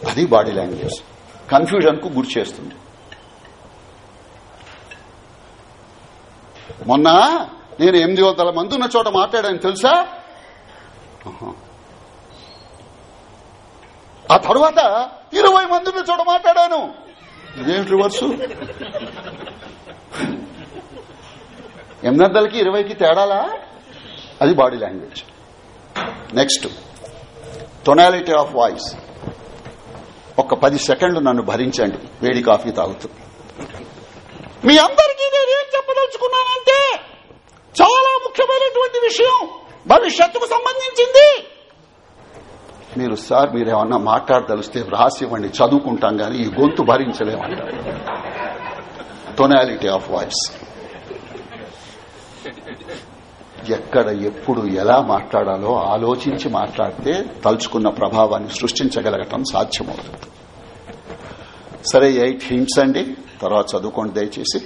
అది బాడీ లాంగ్వేజ్. కన్ఫ్యూజన్కు గురి చేస్తుంది. మొన్న నేను ఎనిమిది వందల మంది ఉన్న చోట మాట్లాడాను తెలుసా? ఆ తర్వాత ఇరవై మంది ఉన్న చోట మాట్లాడాను. ఇదేమిటి రివర్సు? ఎనిమిది ఇరవైకి తేడాలా? అది body language. Next tonality of voice ఒక పది సెకండ్లు నన్ను భరించండి. వేడి కాఫీ తాగుతూ. మీ అందరికీ నేనేం చెప్పదలుచుకున్నానంటే చాలా ముఖ్యమైనటువంటి విషయం భవిష్యత్తుకు సంబంధించింది. మీరు సార్ మీరేమన్నా మాట్లాడదలిస్తే రాసివ్వండి చదువుకుంటాం గానీ ఈ గొంతు భరించలేమంటారు టొనాలిటీ ఆఫ్ వాయిస్ ఎక్కడ ఎప్పుడు ఎలా మాట్లాడాలో ఆలోచించి మాట్లాడితే తలుచుకున్న ప్రభావాన్ని సృష్టించగలగటం సాధ్యమవుతుంది. సరే ఎయిట్ హింట్స్ అండి. తర్వాత చదువుకోండి దయచేసి.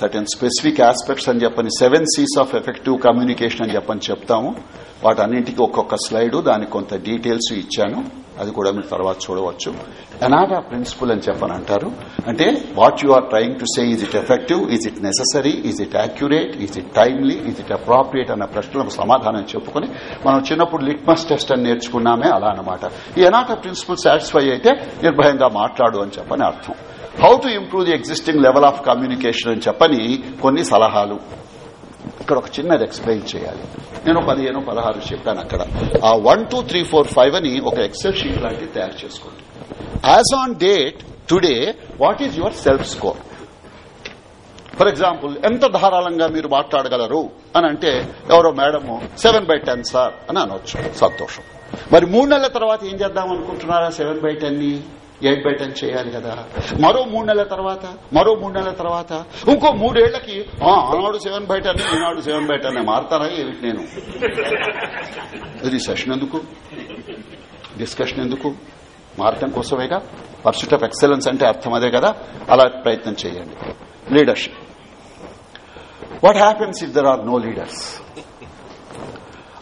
సర్టెన్ స్పెసిఫిక్ ఆస్పెక్ట్స్ అని చెప్పని seven C's of effective communication అని చెప్పని చెప్తాము. వాటన్నింటికి ఒక్కొక్క స్లైడ్ దానికి కొంత డీటెయిల్స్ ఇచ్చాను. అది కూడా మీరు తర్వాత చూడవచ్చు. ఎనాడా ప్రిన్సిపల్ అని చెప్పని అంటారు. అంటే what you are trying to say is it effective is it necessary is it accurate is it timely is it appropriate అన్న ప్రశ్నలకు సమాధానం చెప్పుకుని మనం చిన్నప్పుడు లిట్మస్ టెస్ట్ అని నేర్చుకున్నామే అలా అనమాట ఈ ఎనాటా ప్రిన్సిపల్ సాటిస్ఫై అయితే నిర్భయంగా మాట్లాడు అని చెప్పని అర్థం. How to improve the existing level of communication అని చెప్పని కొన్ని సలహాలు. ఇక్కడ ఒక చిన్నది ఎక్స్ప్లెయిన్ చేయాలి. నేను పదిహేను పదహారు చెప్పాను అక్కడ. ఆ one two three four five అని ఒక ఎక్సెల్ షీట్ లాంటివి తయారు చేసుకోండి. As on date today what is your self score for example ఎంత ధారాళంగా మీరు మాట్లాడగలరు అని అంటే ఎవరో madam seven by ten sir అని అనొచ్చు. సంతోషం. మరి మూడు నెలల తర్వాత ఏం చేద్దాం అనుకుంటున్నారా? సెవెన్ బై టెన్ని? ఎయిట్ బై టెన్ చేయాలి కదా. మరో మూడు నెలల తర్వాత మరో మూడు నెలల తర్వాత ఇంకో మూడేళ్ళకి ఆ, ఆనాడు సెవెన్ బై ఈనాడు సెవెన్ బై టెన్ మారుతారా ఏమిటి నేను? ఇది సెషన్ ఎందుకు? డిస్కషన్ ఎందుకు? మార్గం కోసమేగా? పర్సూట్ ఆఫ్ ఎక్సలెన్స్ అంటే అర్థం అదే కదా? అలా ప్రయత్నం చేయండి. Leadership what happens if there are no leaders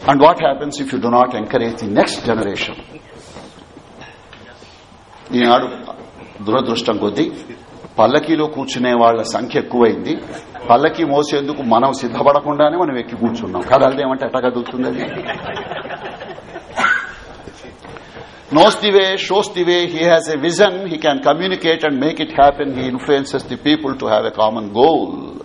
and what happens if you do not encourage the next generation ఈనాడు దురదృష్టం కొద్దీ పల్లకీలో కూర్చునే వాళ్ళ సంఖ్య ఎక్కువైంది. పల్లకీ మోసేందుకు మనం సిద్దపడకుండానే మనం ఎక్కి కూర్చున్నాం. కదా అదేమంటే ఎట్ట కదులుతుంది? నోస్తివే way he has a vision he can communicate and make it happen he influences the people to have a common goal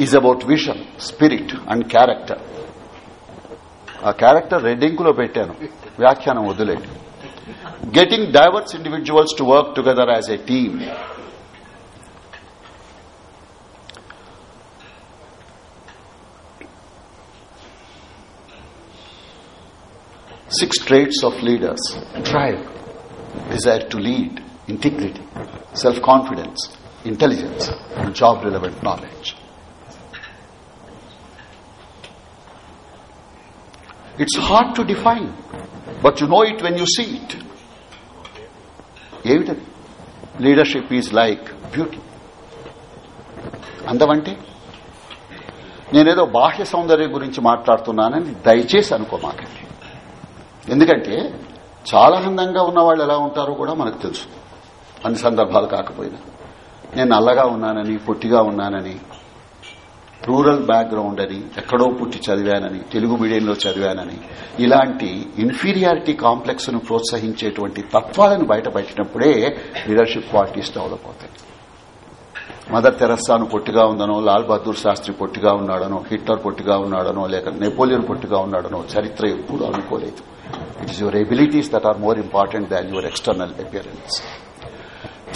is about vision spirit and character ఆ క్యారెక్టర్ రెడ్డింకులో పెట్టాను వ్యాఖ్యానం వదిలేండి getting diverse individuals to work together as a team Six traits of leaders drive, desire to lead, integrity, self confidence, intelligence, and job relevant knowledge. It's hard to define but you know it when you see it ఏమిటది? Leadership is like beauty అందమంటే? నేనేదో బాహ్య సౌందర్యం గురించి మాట్లాడుతున్నానని దయచేసి అనుకోమాకండి ఎందుకంటే చాలా అందంగా ఉన్న వాళ్ళు ఎలా ఉంటారో కూడా మనకు తెలుసు. అన్ని సందర్భాలు కాకపోయినా. నేను నల్లగా ఉన్నానని పొట్టిగా ఉన్నానని రూరల్ బ్యాక్గ్రౌండ్ అని ఎక్కడో పుట్టి చదివానని తెలుగు మీడియంలో చదివానని ఇలాంటి ఇన్ఫీరియారిటీ కాంప్లెక్స్ను ప్రోత్సహించేటువంటి తత్వాలను బయటపెట్టినప్పుడే లీడర్షిప్ క్వాలిటీస్ డెవలప్ అవుతాయి. మదర్ తెరస్సాను పొట్టిగా ఉందనో లాల్ బహదూర్ శాస్త్రి పొట్టిగా ఉన్నాడనో హిట్లర్ పొట్టిగా ఉన్నాడనో లేక నెపోలియన్ పొట్టిగా ఉన్నాడనో చరిత్ర ఎప్పుడూ అనుకోలేదు. It is your abilities that are more important than your external appearance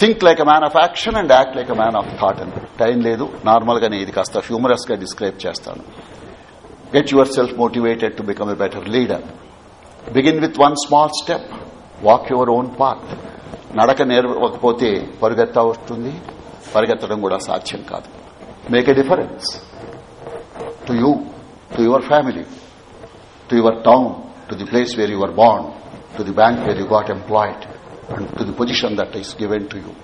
think like a man of action and act like a man of thought అని టైం లేదు. నార్మల్ గానే ఇది కాస్త హ్యూమరస్గా డిస్క్రైబ్ చేస్తాను. Get yourself motivated to become a better leader begin with one small step walk your own path నడక నేర్వకపోతే పరుగెత్త వస్తుంది పరిగెత్తడం కూడా సాధ్యం కాదు. Make a difference to you to your family to your town to the place where you're bond to the bank where you got employed and to the position that is given to you.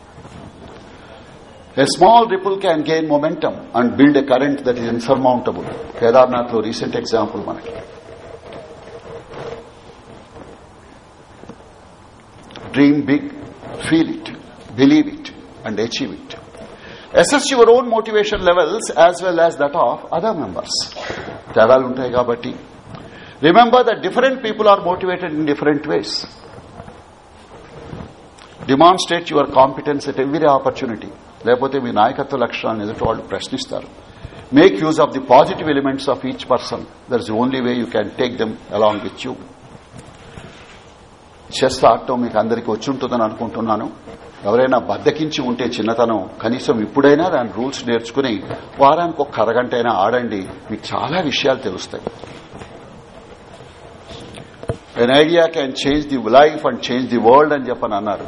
A small ripple can gain momentum and build a current that is insurmountable. Kedarnath lo recent example manaki. Dream big, feel it, believe it, and achieve it. Assess your own motivation levels as well as that of other members. తేడాలు ఉంటాయి కాబట్టి remember that different people are motivated in different ways demonstrate your competence at every opportunity లేకపోతే మీ నాయకత్వ లక్షణాలను ఎదుటి వాళ్ళు ప్రశ్నిస్తారు. Make use of the positive elements of each person there is only way you can take them along with you chess ఆడటం మీకు అందరికీ వచ్చి ఉంటుందని అనుకుంటున్నాను. ఎవరైనా బద్దకించి ఉంటే చిన్నతనం కనీసం ఇప్పుడైనా దాని రూల్స్ నేర్చుకుని వారానికి ఒక అరగంట అయినా ఆడండి. మీకు చాలా విషయాలు తెలుస్తాయి. An idea can change the life and change the world అని చెప్పని అన్నారు.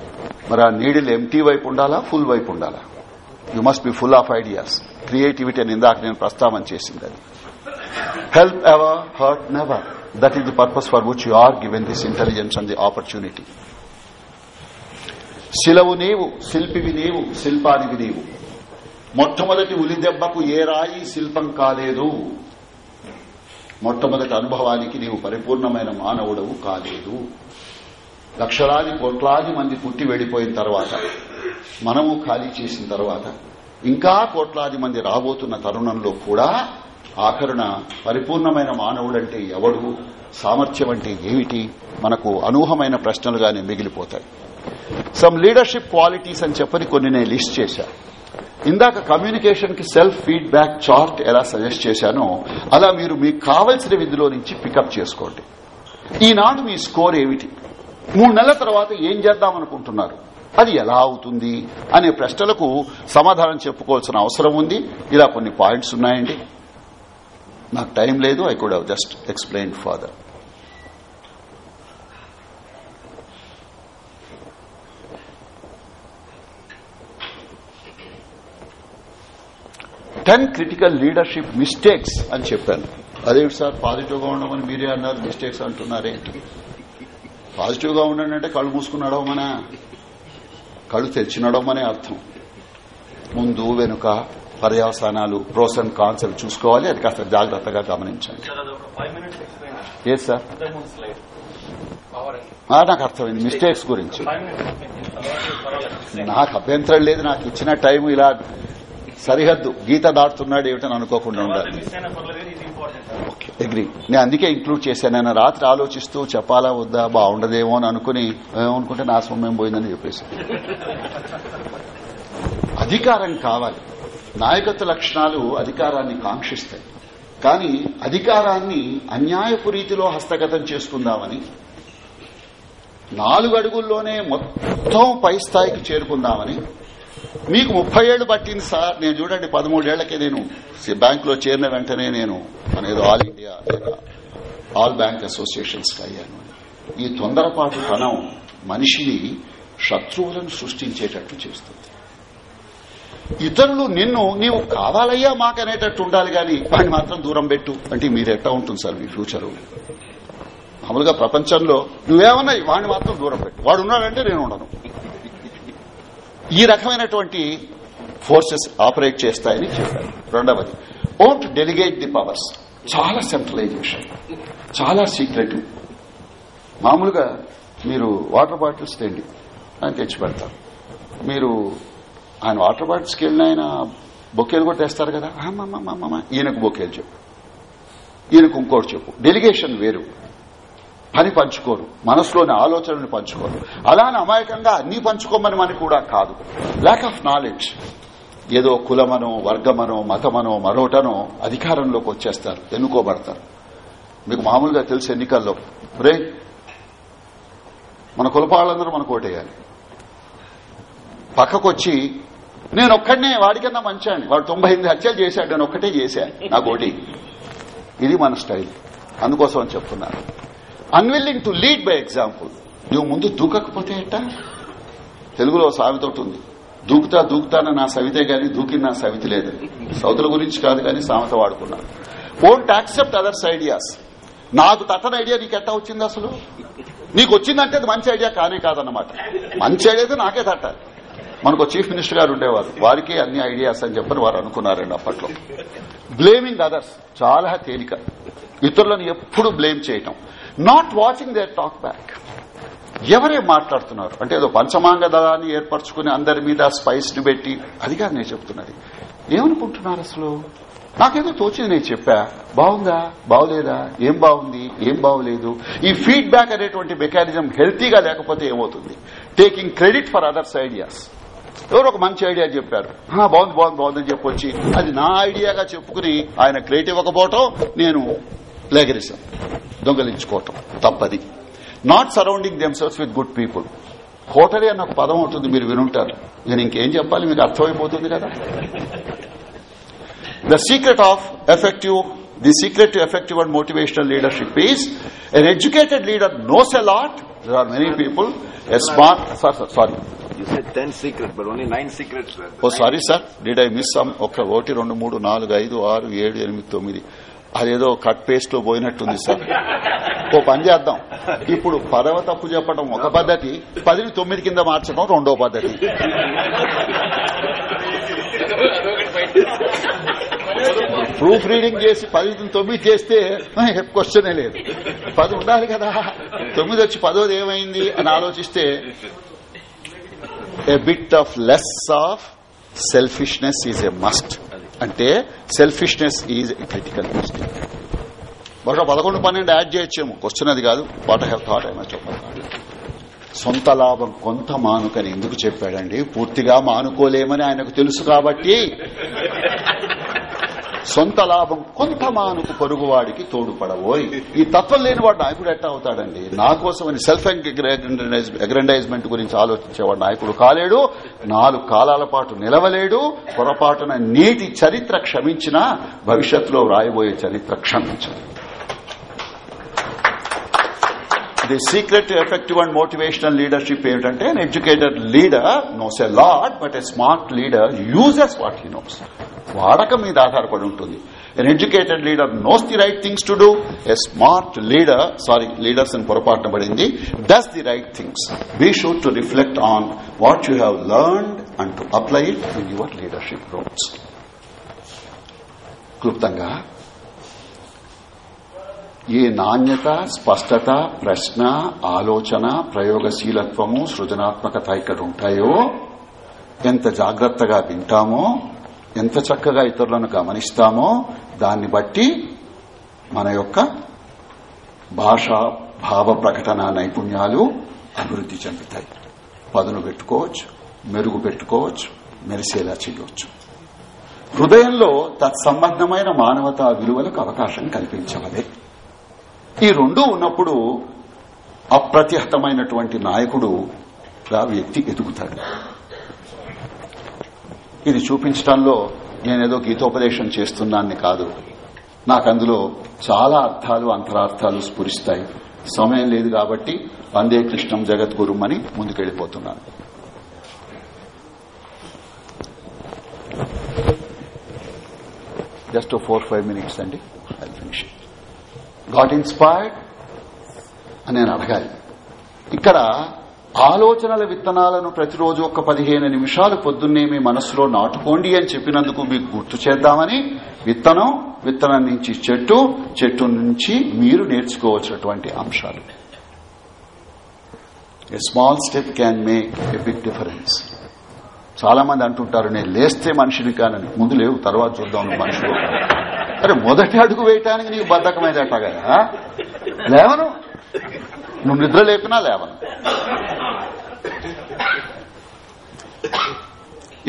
మరి ఆ నీడిల్ ఎంటీ వైపు ఉండాలా ఫుల్ వైపు ఉండాలా? You must be full of ideas creativity అని ఇందాక నేను ప్రస్తావన చేసింది అది. Help ever hurt never that is the purpose for which you are given this intelligence and the opportunity శిలవు నీవు శిల్పివి నీవు శిల్పానివి నీవు. మొట్టమొదటి ఉలి దెబ్బకు ఏ రాయి శిల్పం కాలేదు. మొట్టమొదటి అనుభవానికి నీవు పరిపూర్ణమైన మానవుడవు కాలేదు. లక్షలాది కోట్లాది మంది పుట్టి వెళ్ళిపోయిన తర్వాత మనము ఖాళీ చేసిన తర్వాత ఇంకా కోట్లాది మంది రాబోతున్న తరుణంలో కూడా ఆఖరున పరిపూర్ణమైన మానవుడంటే ఎవడు? సామర్థ్యం అంటే ఏమిటి? మనకు అనూహమైన ప్రశ్నలుగానే మిగిలిపోతాయి. సమ్ లీడర్షిప్ క్వాలిటీస్ అని చెప్పని కొన్ని నేను లిస్ట్ చేశాను ఇందాక కమ్యూనికేషన్కి సెల్ఫ్ ఫీడ్బ్యాక్ చార్ట్ ఎలా సజెస్ట్ చేశానో అలా మీరు మీకు కావలసిన విధిలో నుంచి పికప్ చేసుకోండి. ఈనాడు మీ స్కోర్ ఏమిటి? మూడు నెలల తర్వాత ఏం చేద్దామనుకుంటున్నారు అది ఎలా అవుతుంది? అనే ప్రశ్నలకు సమాధానం చెప్పుకోవాల్సిన అవసరం ఉంది. ఇలా కొన్ని పాయింట్స్ ఉన్నాయండి. నాకు టైం లేదు I could have just explain father ten critical leadership mistakes అని చెప్పాను. అదేంటి సార్ పాజిటివ్గా ఉండమని మీరే అన్నారు మిస్టేక్స్ అంటున్నారేంటి పాజిటివ్గా ఉండండి అంటే కళ్ళు మూసుకుని నడవమనా? కళ్ళు తెరిచి నడవమనే అర్థం. ముందు వెనుక పర్యవసానాలు ప్రోస్ అండ్ కాన్స్ అవి చూసుకోవాలి అది కాస్త జాగ్రత్తగా గమనించండి. ఏ సార్ నాకు అర్థమైంది. మిస్టేక్స్ గురించి. నాకు అభ్యంతరం లేదు. నాకు ఇచ్చిన టైం ఇలా సరిహద్దు. గీత దాటుతున్నాడు ఏమిటని అనుకోకుండా ఉండాలి. అగ్రి నేను అందుకే ఇంక్లూడ్ చేశాను. నేను రాత్రి ఆలోచిస్తూ చెప్పాలా వద్దా బాగుండదేమో అని అనుకుని ఏమనుకుంటే నా సొమ్మేం పోయిందని చెప్పేసి. అధికారం కావాలి. నాయకత్వ లక్షణాలు అధికారాన్ని కాంక్షిస్తాయి. కానీ అధికారాన్ని అన్యాయపు రీతిలో హస్తగతం చేసుకుందామని నాలుగు అడుగుల్లోనే మొత్తం పై స్థాయికి చేరుకుందామని మీకు ముప్పై ఏళ్ళు పట్టింది సార్. నేను చూడండి పదమూడేళ్ళకే నేను బ్యాంకులో చేరిన వెంటనే నేను అనేది ఆల్ ఇండియా లేదా ఆల్ బ్యాంక్ అసోసియేషన్స్ అయ్యాను. ఈ తొందరపాటు తనం మనిషిని శత్రువులను సృష్టించేటట్లు చేస్తుంది. ఇతరులు నిన్ను నీవు కావాలయ్యా మాకనేటట్టు ఉండాలి గాని వాడిని మాత్రం దూరం పెట్టు. అంటే మీరు ఎట్లా ఉంటుంది సార్ మీ ఫ్యూచర్? మామూలుగా ప్రపంచంలో నువ్వేమన్నా వాడిని మాత్రం దూరం పెట్టు. వాడు ఉన్నాడంటే నేను ఉండను. ఈ రకమైనటువంటి ఫోర్సెస్ ఆపరేట్ చేస్తాయని చెప్పారు. రెండవది ఓంట్ డెలిగేట్ ది పవర్స్ చాలా సెంట్రలైజేషన్ చాలా సీక్రెటివ్ మామూలుగా మీరు వాటర్ బాటిల్స్ తెండి ఆయన తెచ్చి పెడతారు. మీరు ఆయన వాటర్ బాటిల్స్కి వెళ్ళిన ఆయన బొకేలు కూడా తెస్తారు కదా ఈయనకు బొకేలు చెప్పు. ఈయనకు ఇంకోటి చెప్పు. డెలిగేషన్ వేరు. పని పంచుకోరు. మనసులోని ఆలోచనలు పంచుకోరు. అలానే అమాయకంగా అన్ని పంచుకోమని మనకి కూడా కాదు. ల్యాక్ ఆఫ్ నాలెడ్జ్ ఏదో కులమనో వర్గమనో మతమనో మరోటనో అధికారంలోకి వచ్చేస్తారు. ఎన్నుకోబడతారు. మీకు మామూలుగా తెలుసు ఎన్నికల్లో. రే మన కులపాళ్ళందరూ మనకు ఓటేయాలి. పక్కకొచ్చి నేను ఒక్కడనే వాడికన్నా మంచాను వాడు తొంభై ఎనిమిది హత్యలు చేశాడు నేను ఒక్కటే చేశాను. నాకు ఓటి ఇది మన స్టైల్. అందుకోసం అని చెప్తున్నాను unwilling to lead by example నువ్వు ముందు దూకకపోతే ఎట్టా? తెలుగులో సామెతోటి ఒకటి ఉంది. దూకుతా దూకుతాన నా సవితే గాని దూకిన నా సవితి లేదు. సౌతుల గురించి కాదు కానీ సామెత వాడుకున్నాను. ఓంట్ యాక్సెప్ట్ అదర్స్ ఐడియాస్ నాకు తట్టని ఐడియా నీకు ఎట్టా వచ్చింది అసలు? నీకు వచ్చిందంటే అది మంచి ఐడియా కానే కాదన్నమాట. మంచి ఐడియా అయితే నాకే తట్టాలి మనకు చీఫ్ మినిస్టర్ గారు ఉండేవారు. వారికి అన్ని ఐడియాస్ అని చెప్పని వారు అనుకున్నారండి అప్పట్లో. బ్లేమింగ్ అదర్స్ చాలా తేలిక. ఇతరులను ఎప్పుడు బ్లేమ్ చేయటం. Not watching their talk back ఎవరే మాట్లాడుతున్నారు? అంటే ఏదో పంచమాంగ దళాన్ని ఏర్పరచుకుని అందరి మీద స్పైస్ని పెట్టి అదిగా నేను చెప్తున్నది. ఏమనుకుంటున్నారు అసలు? నాకేదో తోచింది నేను చెప్పా. బాగుందా? బాగులేదా? ఏం బాగుంది? ఏం బాగులేదు? ఈ ఫీడ్బ్యాక్ అనేటువంటి మెకానిజం హెల్తీగా లేకపోతే ఏమవుతుంది? Taking credit for others ideas ఎవరు ఒక మంచి ఐడియా చెప్పారు. బాగుంది బాగుంది బాగుందని చెప్పొచ్చి అది నా ఐడియాగా చెప్పుకుని ఆయన క్రెడిట్ ఇవ్వకపోవటం నేను ప్లేగరిజం దొంగలించుకోవటం తప్పది not surrounding themselves with good people coterie అన్న ఒక పదం అవుతుంది మీరు వినుంటారు నేను ఇంకేం చెప్పాలి మీకు అర్థమైపోతుంది కదా The secret of effective, the secret to effective and motivational leadership is an educated leader knows a lot. There are many people. A smart, sorry, sorry, sorry. You said 10 secrets, but only 9 secrets were. Oh sorry sir did I miss some ఒక ఒకటి రెండు మూడు నాలుగు ఐదు ఆరు ఏడు ఎనిమిది తొమ్మిది అదేదో కట్ పేస్ట్లో పోయినట్టుంది సార్. ఓ పని చేద్దాం. ఇప్పుడు పదవ తప్పు చెప్పడం ఒక పద్ధతి పదిని తొమ్మిది కింద మార్చడం రెండో పద్ధతి. ప్రూఫ్ రీడింగ్ చేసి పది తొమ్మిది చేస్తే క్వశ్చనే లేదు. పది ఉండాలి కదా. తొమ్మిది వచ్చి పదోది ఏమైంది అని ఆలోచిస్తే a bit of less of selfishness is a must అంటే సెల్ఫిష్నెస్ ఈజ్ క్రిటికల్ క్వశ్చన్ బహుశా పదకొండు పన్నెండు యాడ్ చేయొచ్చేమో. క్వశ్చన్ అది కాదు. వాట్ హ్యావ్ థాట్ అయినా చెప్పాలి సొంత లాభం కొంత మానుకని ఎందుకు చెప్పాడండి? పూర్తిగా మానుకోలేమని ఆయనకు తెలుసు కాబట్టి. సొంత లాభం కొంత మానుకు పొరుగువాడికి తోడుపడబోయ్. ఈ తత్వం లేని వాడు నాయకుడు ఎట్టా అవుతాడండి? నా కోసమని సెల్ఫ్ అగ్రండైజ్మెంట్ గురించి ఆలోచించేవాడు నాయకుడు కాలేడు నాలుగు కాలాల పాటు నిలవలేడు పొరపాటున నేటి చరిత్ర క్షమించినా భవిష్యత్తులో రాయబోయే చరిత్ర క్షమించదు the secret effective and motivational leadership ఏమిటంటే an educated leader knows a lot but a smart leader uses what he knows వాడకం మీద ఆధారపడి ఉంటుంది. An educated leader knows the right things to do a smart leader sorry leaders అని పొరపాటున పడింది does the right things be should to reflect on what you have learned and to apply it in your leadership roles క్లుప్తంగా ఏ నాణ్యత స్పష్టత ప్రశ్న ఆలోచన ప్రయోగశీలత్వము సృజనాత్మకత ఇక్కడ ఉంటాయో ఎంత జాగ్రత్తగా వింటామో ఎంత చక్కగా ఇతరులను గమనిస్తామో దాన్ని బట్టి మన యొక్క భాషా భావ ప్రకటన నైపుణ్యాలు అభివృద్ధి చెందుతాయి. పదును పెట్టుకోవచ్చు మెరుగు పెట్టుకోవచ్చు మెరిసేలా చేయవచ్చు. హృదయంలో తత్సంబంధమైన మానవతా విలువలకు అవకాశం కల్పించవలే. ఈ రెండూ ఉన్నప్పుడు అప్రతిహతమైనటువంటి నాయకుడు వ్యక్తి ఎదుగుతాడు. ఇది చూపించడంలో నేనేదో గీతోపదేశం చేస్తున్నాన్ని కాదు. నాకు అందులో చాలా అర్థాలు అంతరార్థాలు స్ఫురిస్తాయి. సమయం లేదు కాబట్టి వందే కృష్ణం జగద్గురుం అని ముందుకెళ్ళిపోతున్నాను జస్ట్ ఫోర్ ఫైవ్ మినిట్స్ అండి. I finish. గాట్ ఇన్స్పైర్డ్ అని నేను అడగాలి. ఇక్కడ ఆలోచనల విత్తనాలను ప్రతిరోజు ఒక పదిహేను నిమిషాలు పొద్దున్నే మీ మనసులో నాటుకోండి అని చెప్పినందుకు మీకు గుర్తు చేద్దామని విత్తనం విత్తనం నుంచి చెట్టు చెట్టు నుంచి మీరు నేర్చుకోవచ్చినటువంటి అంశాలు. A small step can make a big difference చాలా మంది అంటుంటారు నేను లేస్తే మనిషిని కానని. ముందు లేవు తర్వాత చూద్దాం మనుషులు అరే మొదటి అడుగు వేయటానికి నీకు బద్దకమైనట్ట కదా లేవను. నువ్వు నిద్ర లేపినా లేవను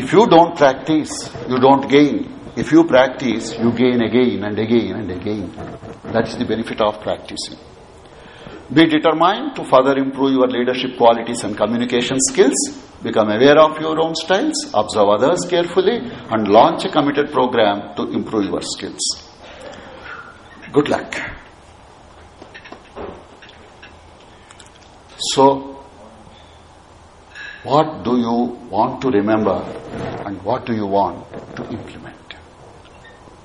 if you don't practice you don't gain if you practice you gain again and again and again that is the benefit of practicing Be determined to further improve your leadership qualities and communication skills. Become aware of your own styles, observe others carefully, and launch a committed program to improve your skills. Good luck. So, what do you want to remember and what do you want to implement?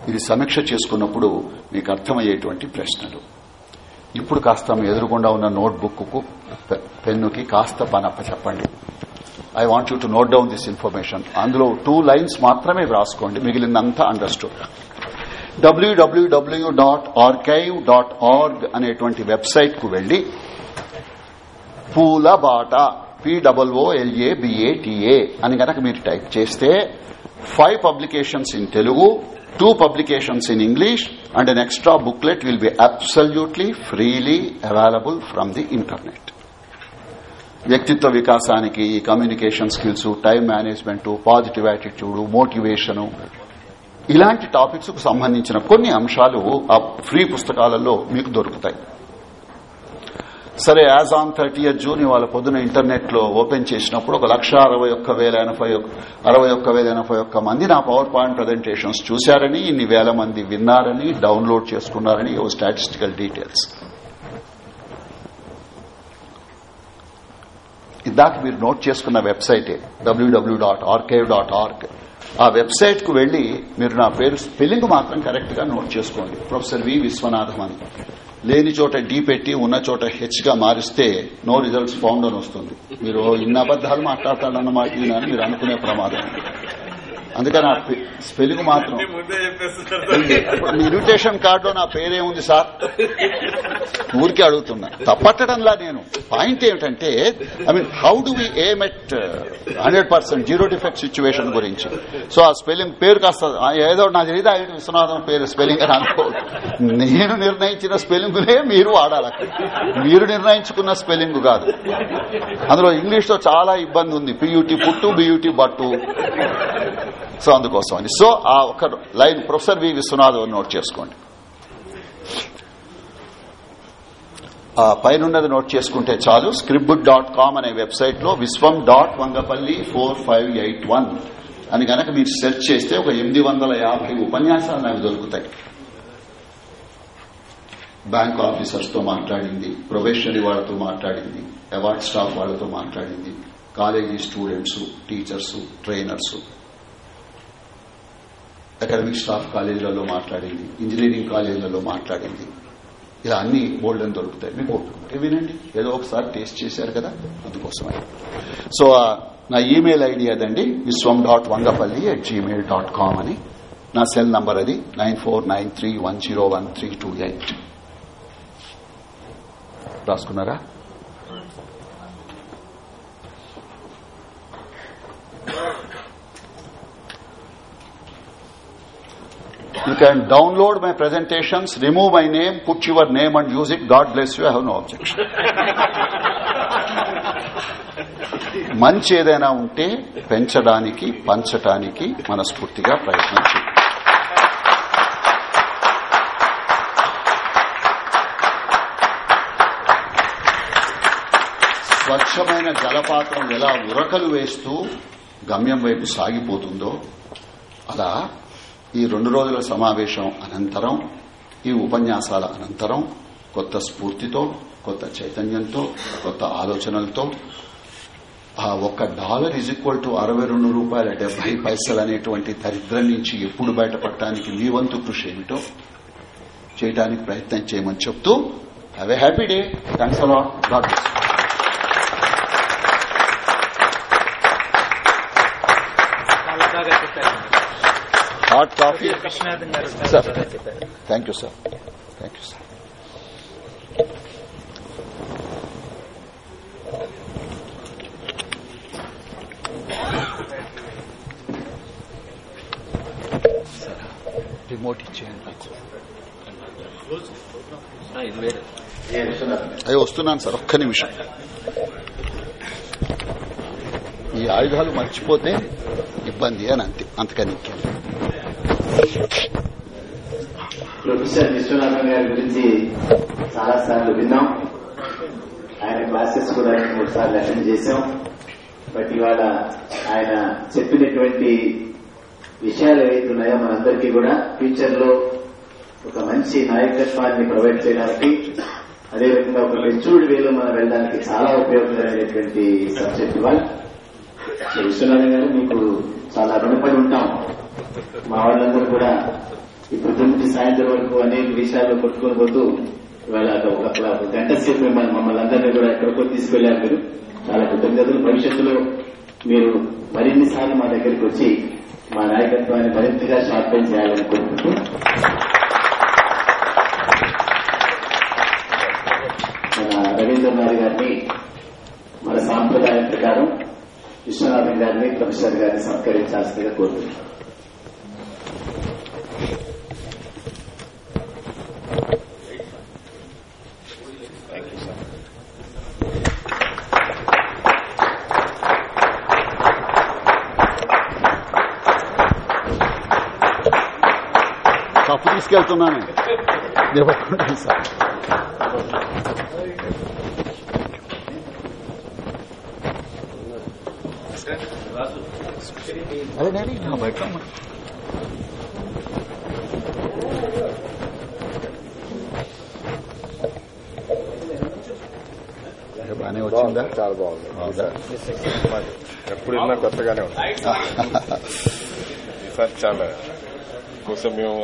ఇది సమీక్ష చేసుకున్నప్పుడు మీకు అర్థమయ్యేటువంటి ప్రశ్నలు. ఇప్పుడు కాస్త ఎదురుకుండా ఎదురుగుండా ఉన్న నోట్బుక్కు కు పెన్నుకి కాస్త పనప్ప చెప్పండి. I want you to note down this information అందులో టూ లైన్స్ మాత్రమే వ్రాసుకోండి. మిగిలినంతా understood W W W dot archive dot org అనేటువంటి వెబ్సైట్కు వెళ్ళి పూల బాట పిడబ్ల్ఓఎల్ఏ అని గనక మీరు టైప్ చేస్తే five publications in Telugu two publications in English and an extra booklet will be absolutely freely available from the internet వ్యక్తిత్వ వికాసానికి communication skills time management positive attitude motivation ఇలాంటి టాపిక్స్కు సంబంధించిన కొన్ని అంశాలు ఆ ఫ్రీ పుస్తకాలలో మీకు దొరుకుతాయి. సరే యాజ్ ఆన్ థర్టీ జూన్ ఇవాళ పొద్దున ఇంటర్నెట్లో ఓపెన్ చేసినప్పుడు ఒక లక్ష అరవై ఒక్క వేల ఎనభై అరవై ఒక్క వేల ఎనభై ఒక్క మంది నా పవర్ పాయింట్ ప్రజెంటేషన్స్ చూశారని ఇన్ని వేల మంది విన్నారని డౌన్లోడ్ చేసుకున్నారని ఓ స్టాటిస్టికల్ డీటెయిల్స్ ఇందాక మీరు నోట్ చేసుకున్న వెబ్సైటే W W dot archive dot org ఆ వెబ్సైట్కు వెళ్ళి మీరు నా పేరు స్పెల్లింగ్ మాత్రం కరెక్ట్గా నోట్ చేసుకోండి. ప్రొఫెసర్ వి విశ్వనాథం అని లేని చోట డి పెట్టి ఉన్న చోట హెచ్గా మారిస్తే నో రిజల్ట్స్ ఫౌండ్ అని వస్తుంది. మీరు ఇన్ని అబద్దాలు మాట్లాడతాడన్నమాట మీరు అనుకునే ప్రమాదం. అందుకని ఆ స్పెల్లింగ్ మాత్రం. మీ ఇన్విటేషన్ కార్డులో నా పేరే ఉంది సార్? ఊరికే అడుగుతున్నా. తప్పట్టడంలా నేను. పాయింట్ ఏమిటంటే I mean how do we aim at hundred percent zero defect situation గురించి? సో ఆ స్పెల్లింగ్ పేరు కాస్త ఏదో నా తెలియదు ఆయన విశ్వనాథం పేరు స్పెల్లింగ్ అని అనుకోవద్దు. నేను నిర్ణయించిన స్పెల్లింగులే మీరు వాడాలి మీరు నిర్ణయించుకున్న స్పెల్లింగ్ కాదు. అందులో ఇంగ్లీష్లో చాలా ఇబ్బంది ఉంది. పియూటీ పుట్టు బియూటీ బట్టు. సో అందుకోసం అని. సో ఆ ఒక line professor V Vishwanath note చేసుకోండి. ఆ పైనున్నది నోట్ చేసుకుంటే చాలు. స్క్రిప్ట్ డాట్ కామ్ అనే వెబ్సైట్లో Vishwam dot Vangapalli four five eight one అని గనక మీరు సెర్చ్ చేస్తే ఒక ఎనిమిది వందల యాభై ఉపన్యాసాలు నాకు దొరుకుతాయి. బ్యాంక్ ఆఫీసర్స్తో మాట్లాడింది ప్రొఫెషనరీ వాళ్ళతో మాట్లాడింది అవార్డ్ స్టాఫ్ వాళ్ళతో మాట్లాడింది college students teachers trainers. Academic staff కాలేజీలలో మాట్లాడింది ఇంజనీరింగ్ కాలేజీలలో మాట్లాడింది. ఇలా అన్ని బోల్డ్ అని దొరుకుతాయి. మీకు ఒప్పుకుంటే వినండి. ఏదో ఒకసారి టేస్ట్ చేశారు కదా అందుకోసమే. సో నా ఈమెయిల్ ఐడి అదండి Vishwam dot Vangapalli at Gmail dot com అని. నా సెల్ నంబర్ అది nine four nine three one zero one three two eight. రాసుకున్నారా? You can download my presentations, remove my name, put your name and use it. God bless you. I have no objection. మంచి ఏదైనా ఉంటే పెంచడానికి పంచడానికి మనస్ఫూర్తిగా ప్రయత్నం చేయండి స్వచ్ఛమైన జలపాతం ఎలా ఉరకలు వేస్తూ గమ్యం వైపు సాగిపోతుందో అలా ఈ రెండు రోజుల సమావేశం అనంతరం ఈ ఉపన్యాసాల అనంతరం కొత్త స్ఫూర్తితో కొత్త చైతన్యంతో కొత్త ఆలోచనలతో ఆ ఒక్క డాలర్ ఈజ్ ఈక్వల్ టు అరవై రెండు రూపాయల డెబ్బై పైసలు అనేటువంటి దరిద్రం నుంచి ఎప్పుడు బయటపడటానికి మీ వంతు కృషి ఏమిటో చేయడానికి ప్రయత్నం చేయమని చెప్తూ have a happy day thanks అలా గాడ్ బ్లెస్ చాలా బాగా చెప్పారు hot coffee sir. Thank you sir thank you sir remote ఇచ్చేయండి నాకు అవి వస్తున్నాను సార్ ఒక్క నిమిషం. ఈ ఆయుధాలు మర్చిపోతే ఇబ్బంది అని అంతే అంతకని. ప్రొఫెసర్ విశ్వనాథన్ గారి గురించి చాలా సార్లు విన్నాం ఆయన క్లాసెస్ కూడా రెండు మూడు సార్లు అటెండ్ చేశాం బట్ ఇవాళ ఆయన చెప్పినటువంటి విషయాలు ఏవైతే ఉన్నాయో మనందరికీ కూడా ఫ్యూచర్లో ఒక మంచి నాయకత్వాన్ని ప్రొవైడ్ చేయడానికి అదేవిధంగా ఒక మెచ్యూర్డ్ వేలో మనం వెళ్ళడానికి చాలా ఉపయోగకరమైనటువంటి సబ్జెక్ట్ ఇవాళ సో గారు మీకు చాలా రుణపడి ఉంటాం మా వాళ్ళందరూ కూడా ఇప్పుడు నుంచి సాయంత్రం వరకు అనేక విషయాల్లో కొట్టుకొని పోతూ ఇవాళ ఒక ఒక గంట సేపు మిమ్మల్ని మమ్మల్ని అందరినీ కూడా ఎక్కడికో తీసుకెళ్ళారు మీరు. చాలా కృతజ్ఞతలు. భవిష్యత్తులో మీరు మరిన్ని సార్లు మా దగ్గరికి వచ్చి మా నాయకత్వాన్ని మరింతగా షార్పెన్ చేయాలని కోరుకుంటూ. మన రవీంద్రనాథ్ గారిని మన సాంప్రదాయం ప్రకారం విశ్వనాథన్ గారిని ప్రొఫెసర్ గారిని సత్కరించాల్సిందిగా కోరుతున్నాను తీసుకెళ్తున్నాను నేను పట్టుకుంటాను సార్. బయట బానే వచ్చిందా? చాలా బాగుంది. బాగుందా ఎప్పుడు వెళ్ళినా కొత్తగానే ఉంది. ఈసారి చాలా కోసం మేము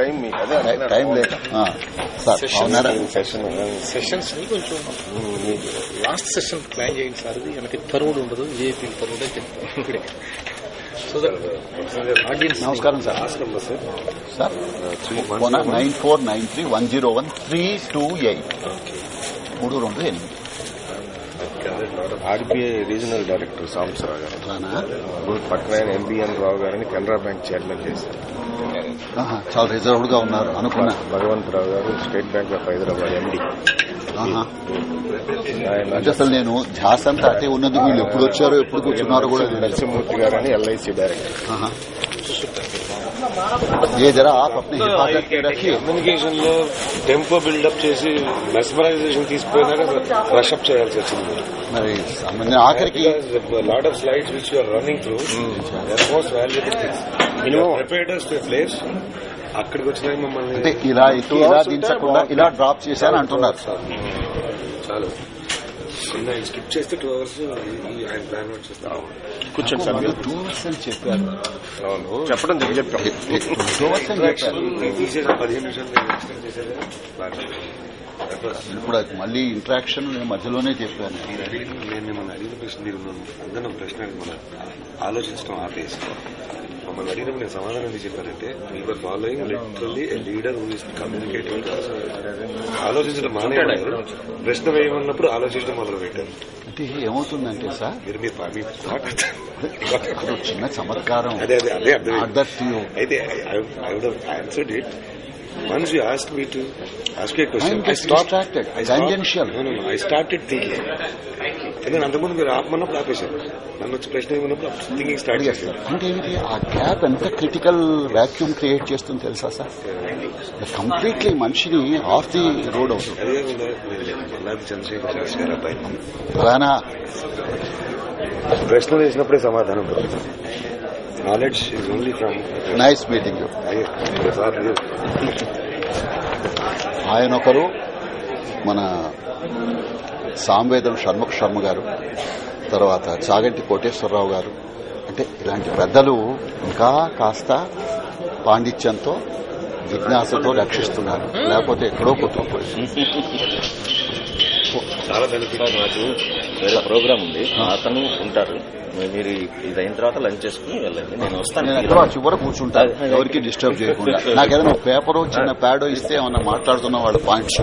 టైం. టైం అవునారా సెషన్ సెషన్స్ కొంచెం లాస్ట్ సెషన్ ప్లాన్ చేయండి సార్. ఇది వెనక థర్డ్ ఉండదు. ఏపీ ఇప్పుడే సో దట్ ఆడియన్స్ నమస్కారం sir. Sir. Nine four nine three one zero one three two eight. మూడు రెండు ఎనిమిది. ఆర్బీఐ రీజనల్ డైరెక్టర్ సాంబశివరావు గారు పక్కన ఆయన ఎంబీఎన్ రావు గారిని కెనరా బ్యాంక్ చైర్మన్ చేశారు. చాలా రిజర్వ్డ్గా ఉన్నారు అనుకున్నా. భగవంతరావు గారు state bank of Hyderabad MD. అంటే అసలు నేను ధ్యాస అంతా అటే ఉన్నది వీళ్ళు ఎప్పుడు వచ్చారో ఎప్పుడు కూర్చున్నారో కూడా. నరసింహమూర్తి గారు అని ఎల్ఐసి డైరెక్టర్. ये जरा आप अपने हिफाजत में रखिए కమ్యూనికేషన్ లో టెంపో బిల్డప్ చేసి మెస్మరైజేషన్ తీసుకుపోయినాక రషప్ చేయాల్సి వచ్చింది మరి సామాన్య ఆఖరికి lot of slides which you're running through most valuable things minimum preparedness to place అక్కడికి వచ్చినాక అంటే మమ్మల్ని ఇలా ఎక్కి ఇలా దించకుండా ఇలా డ్రాప్ చేశాను అంటున్నారు చాలు చిన్న స్కిప్ చేస్తే టూ అవర్స్ ఆయన ప్లాన్ అవుట్ చేస్తాం కూర్చోండి సార్ టూ అవర్స్ అని చెప్పారు చెప్పడం జరిగి చెప్పాం టూ అవర్స్ అని చెప్పారు నేను తీసేసిన పదిహేను నిమిషాలు ఎక్స్టెండ్ చేసేదే ఇప్పుడు అది మళ్ళీ ఇంటరాక్షన్ నేను మధ్యలోనే చెప్పాను నేను మిమ్మల్ని అడిగిన ప్రశ్న మీరు అందరూ ఒక ప్రశ్న మన ఆలోచించడం ఆపేసి మమ్మల్ని అడిగినప్పుడు నేను సమాధానం చెప్పానంటే we are following literally a leader who is communicating ఆలోచించడం మానేయడం ప్రశ్న వేయమన్నప్పుడు ఆలోచించడం మొదలు పెట్టారు అంటే ఏమవుతుందంటే సార్? మీరు మీ చిన్న చమత్కారం. అదే అదే అదే అర్థం అయితే I would answered it once you ask me to ask a question Mind gets distracted, tangential. I started thinking నేను అంతకుముందు మీరు ఆపమన్నప్పుడు ఆపేశాను. నన్ను వచ్చి ప్రశ్న ఏమన్నప్పుడు థింకింగ్ స్టార్ట్ చేశాను. అంటే ఏంటి? ఆ గ్యాప్ ఎంత క్రిటికల్ వాక్యూమ్ క్రియేట్ చేస్తుంది తెలుసా సార్? కంప్లీట్లీ మనిషిని ఆఫ్ ది రోడ్ అవుతుంది. మల్లాది చంద్రశేఖర్ శాస్త్రి గారు అబ్బాయి. ప్రశ్న వేసినప్పుడే సమాధానం దొరుకుతుంది. Knowledge is only from nice meeting sir ఆయన ఒకరు మన సాంవేదం షణ్ముఖ శర్మ గారు తర్వాత చాగంటి కోటేశ్వరరావు గారు అంటే ఇలాంటి పెద్దలు ఇంకా కాస్త పాండిత్యంతో జిజ్ఞాసతో రక్షిస్తున్నారు. లేకపోతే ఎక్కడో కొట్టుకుపోయింది చాలా బెనిఫిట్ నాకు వేరే ప్రోగ్రామ్ ఉంది. అతను ఉంటారు. మీరు ఇది అయిన తర్వాత లంచ్ చేసుకుని వెళ్ళండి. నేను వస్తాను. చివర కూర్చుంటాను ఎవరికి డిస్టర్బ్ చేయకుండా. నాకు ఏదైనా పేపరో చిన్న ప్యాడో ఇస్తే ఏమన్నా మాట్లాడుతున్న వాళ్ళ పాయింట్స్.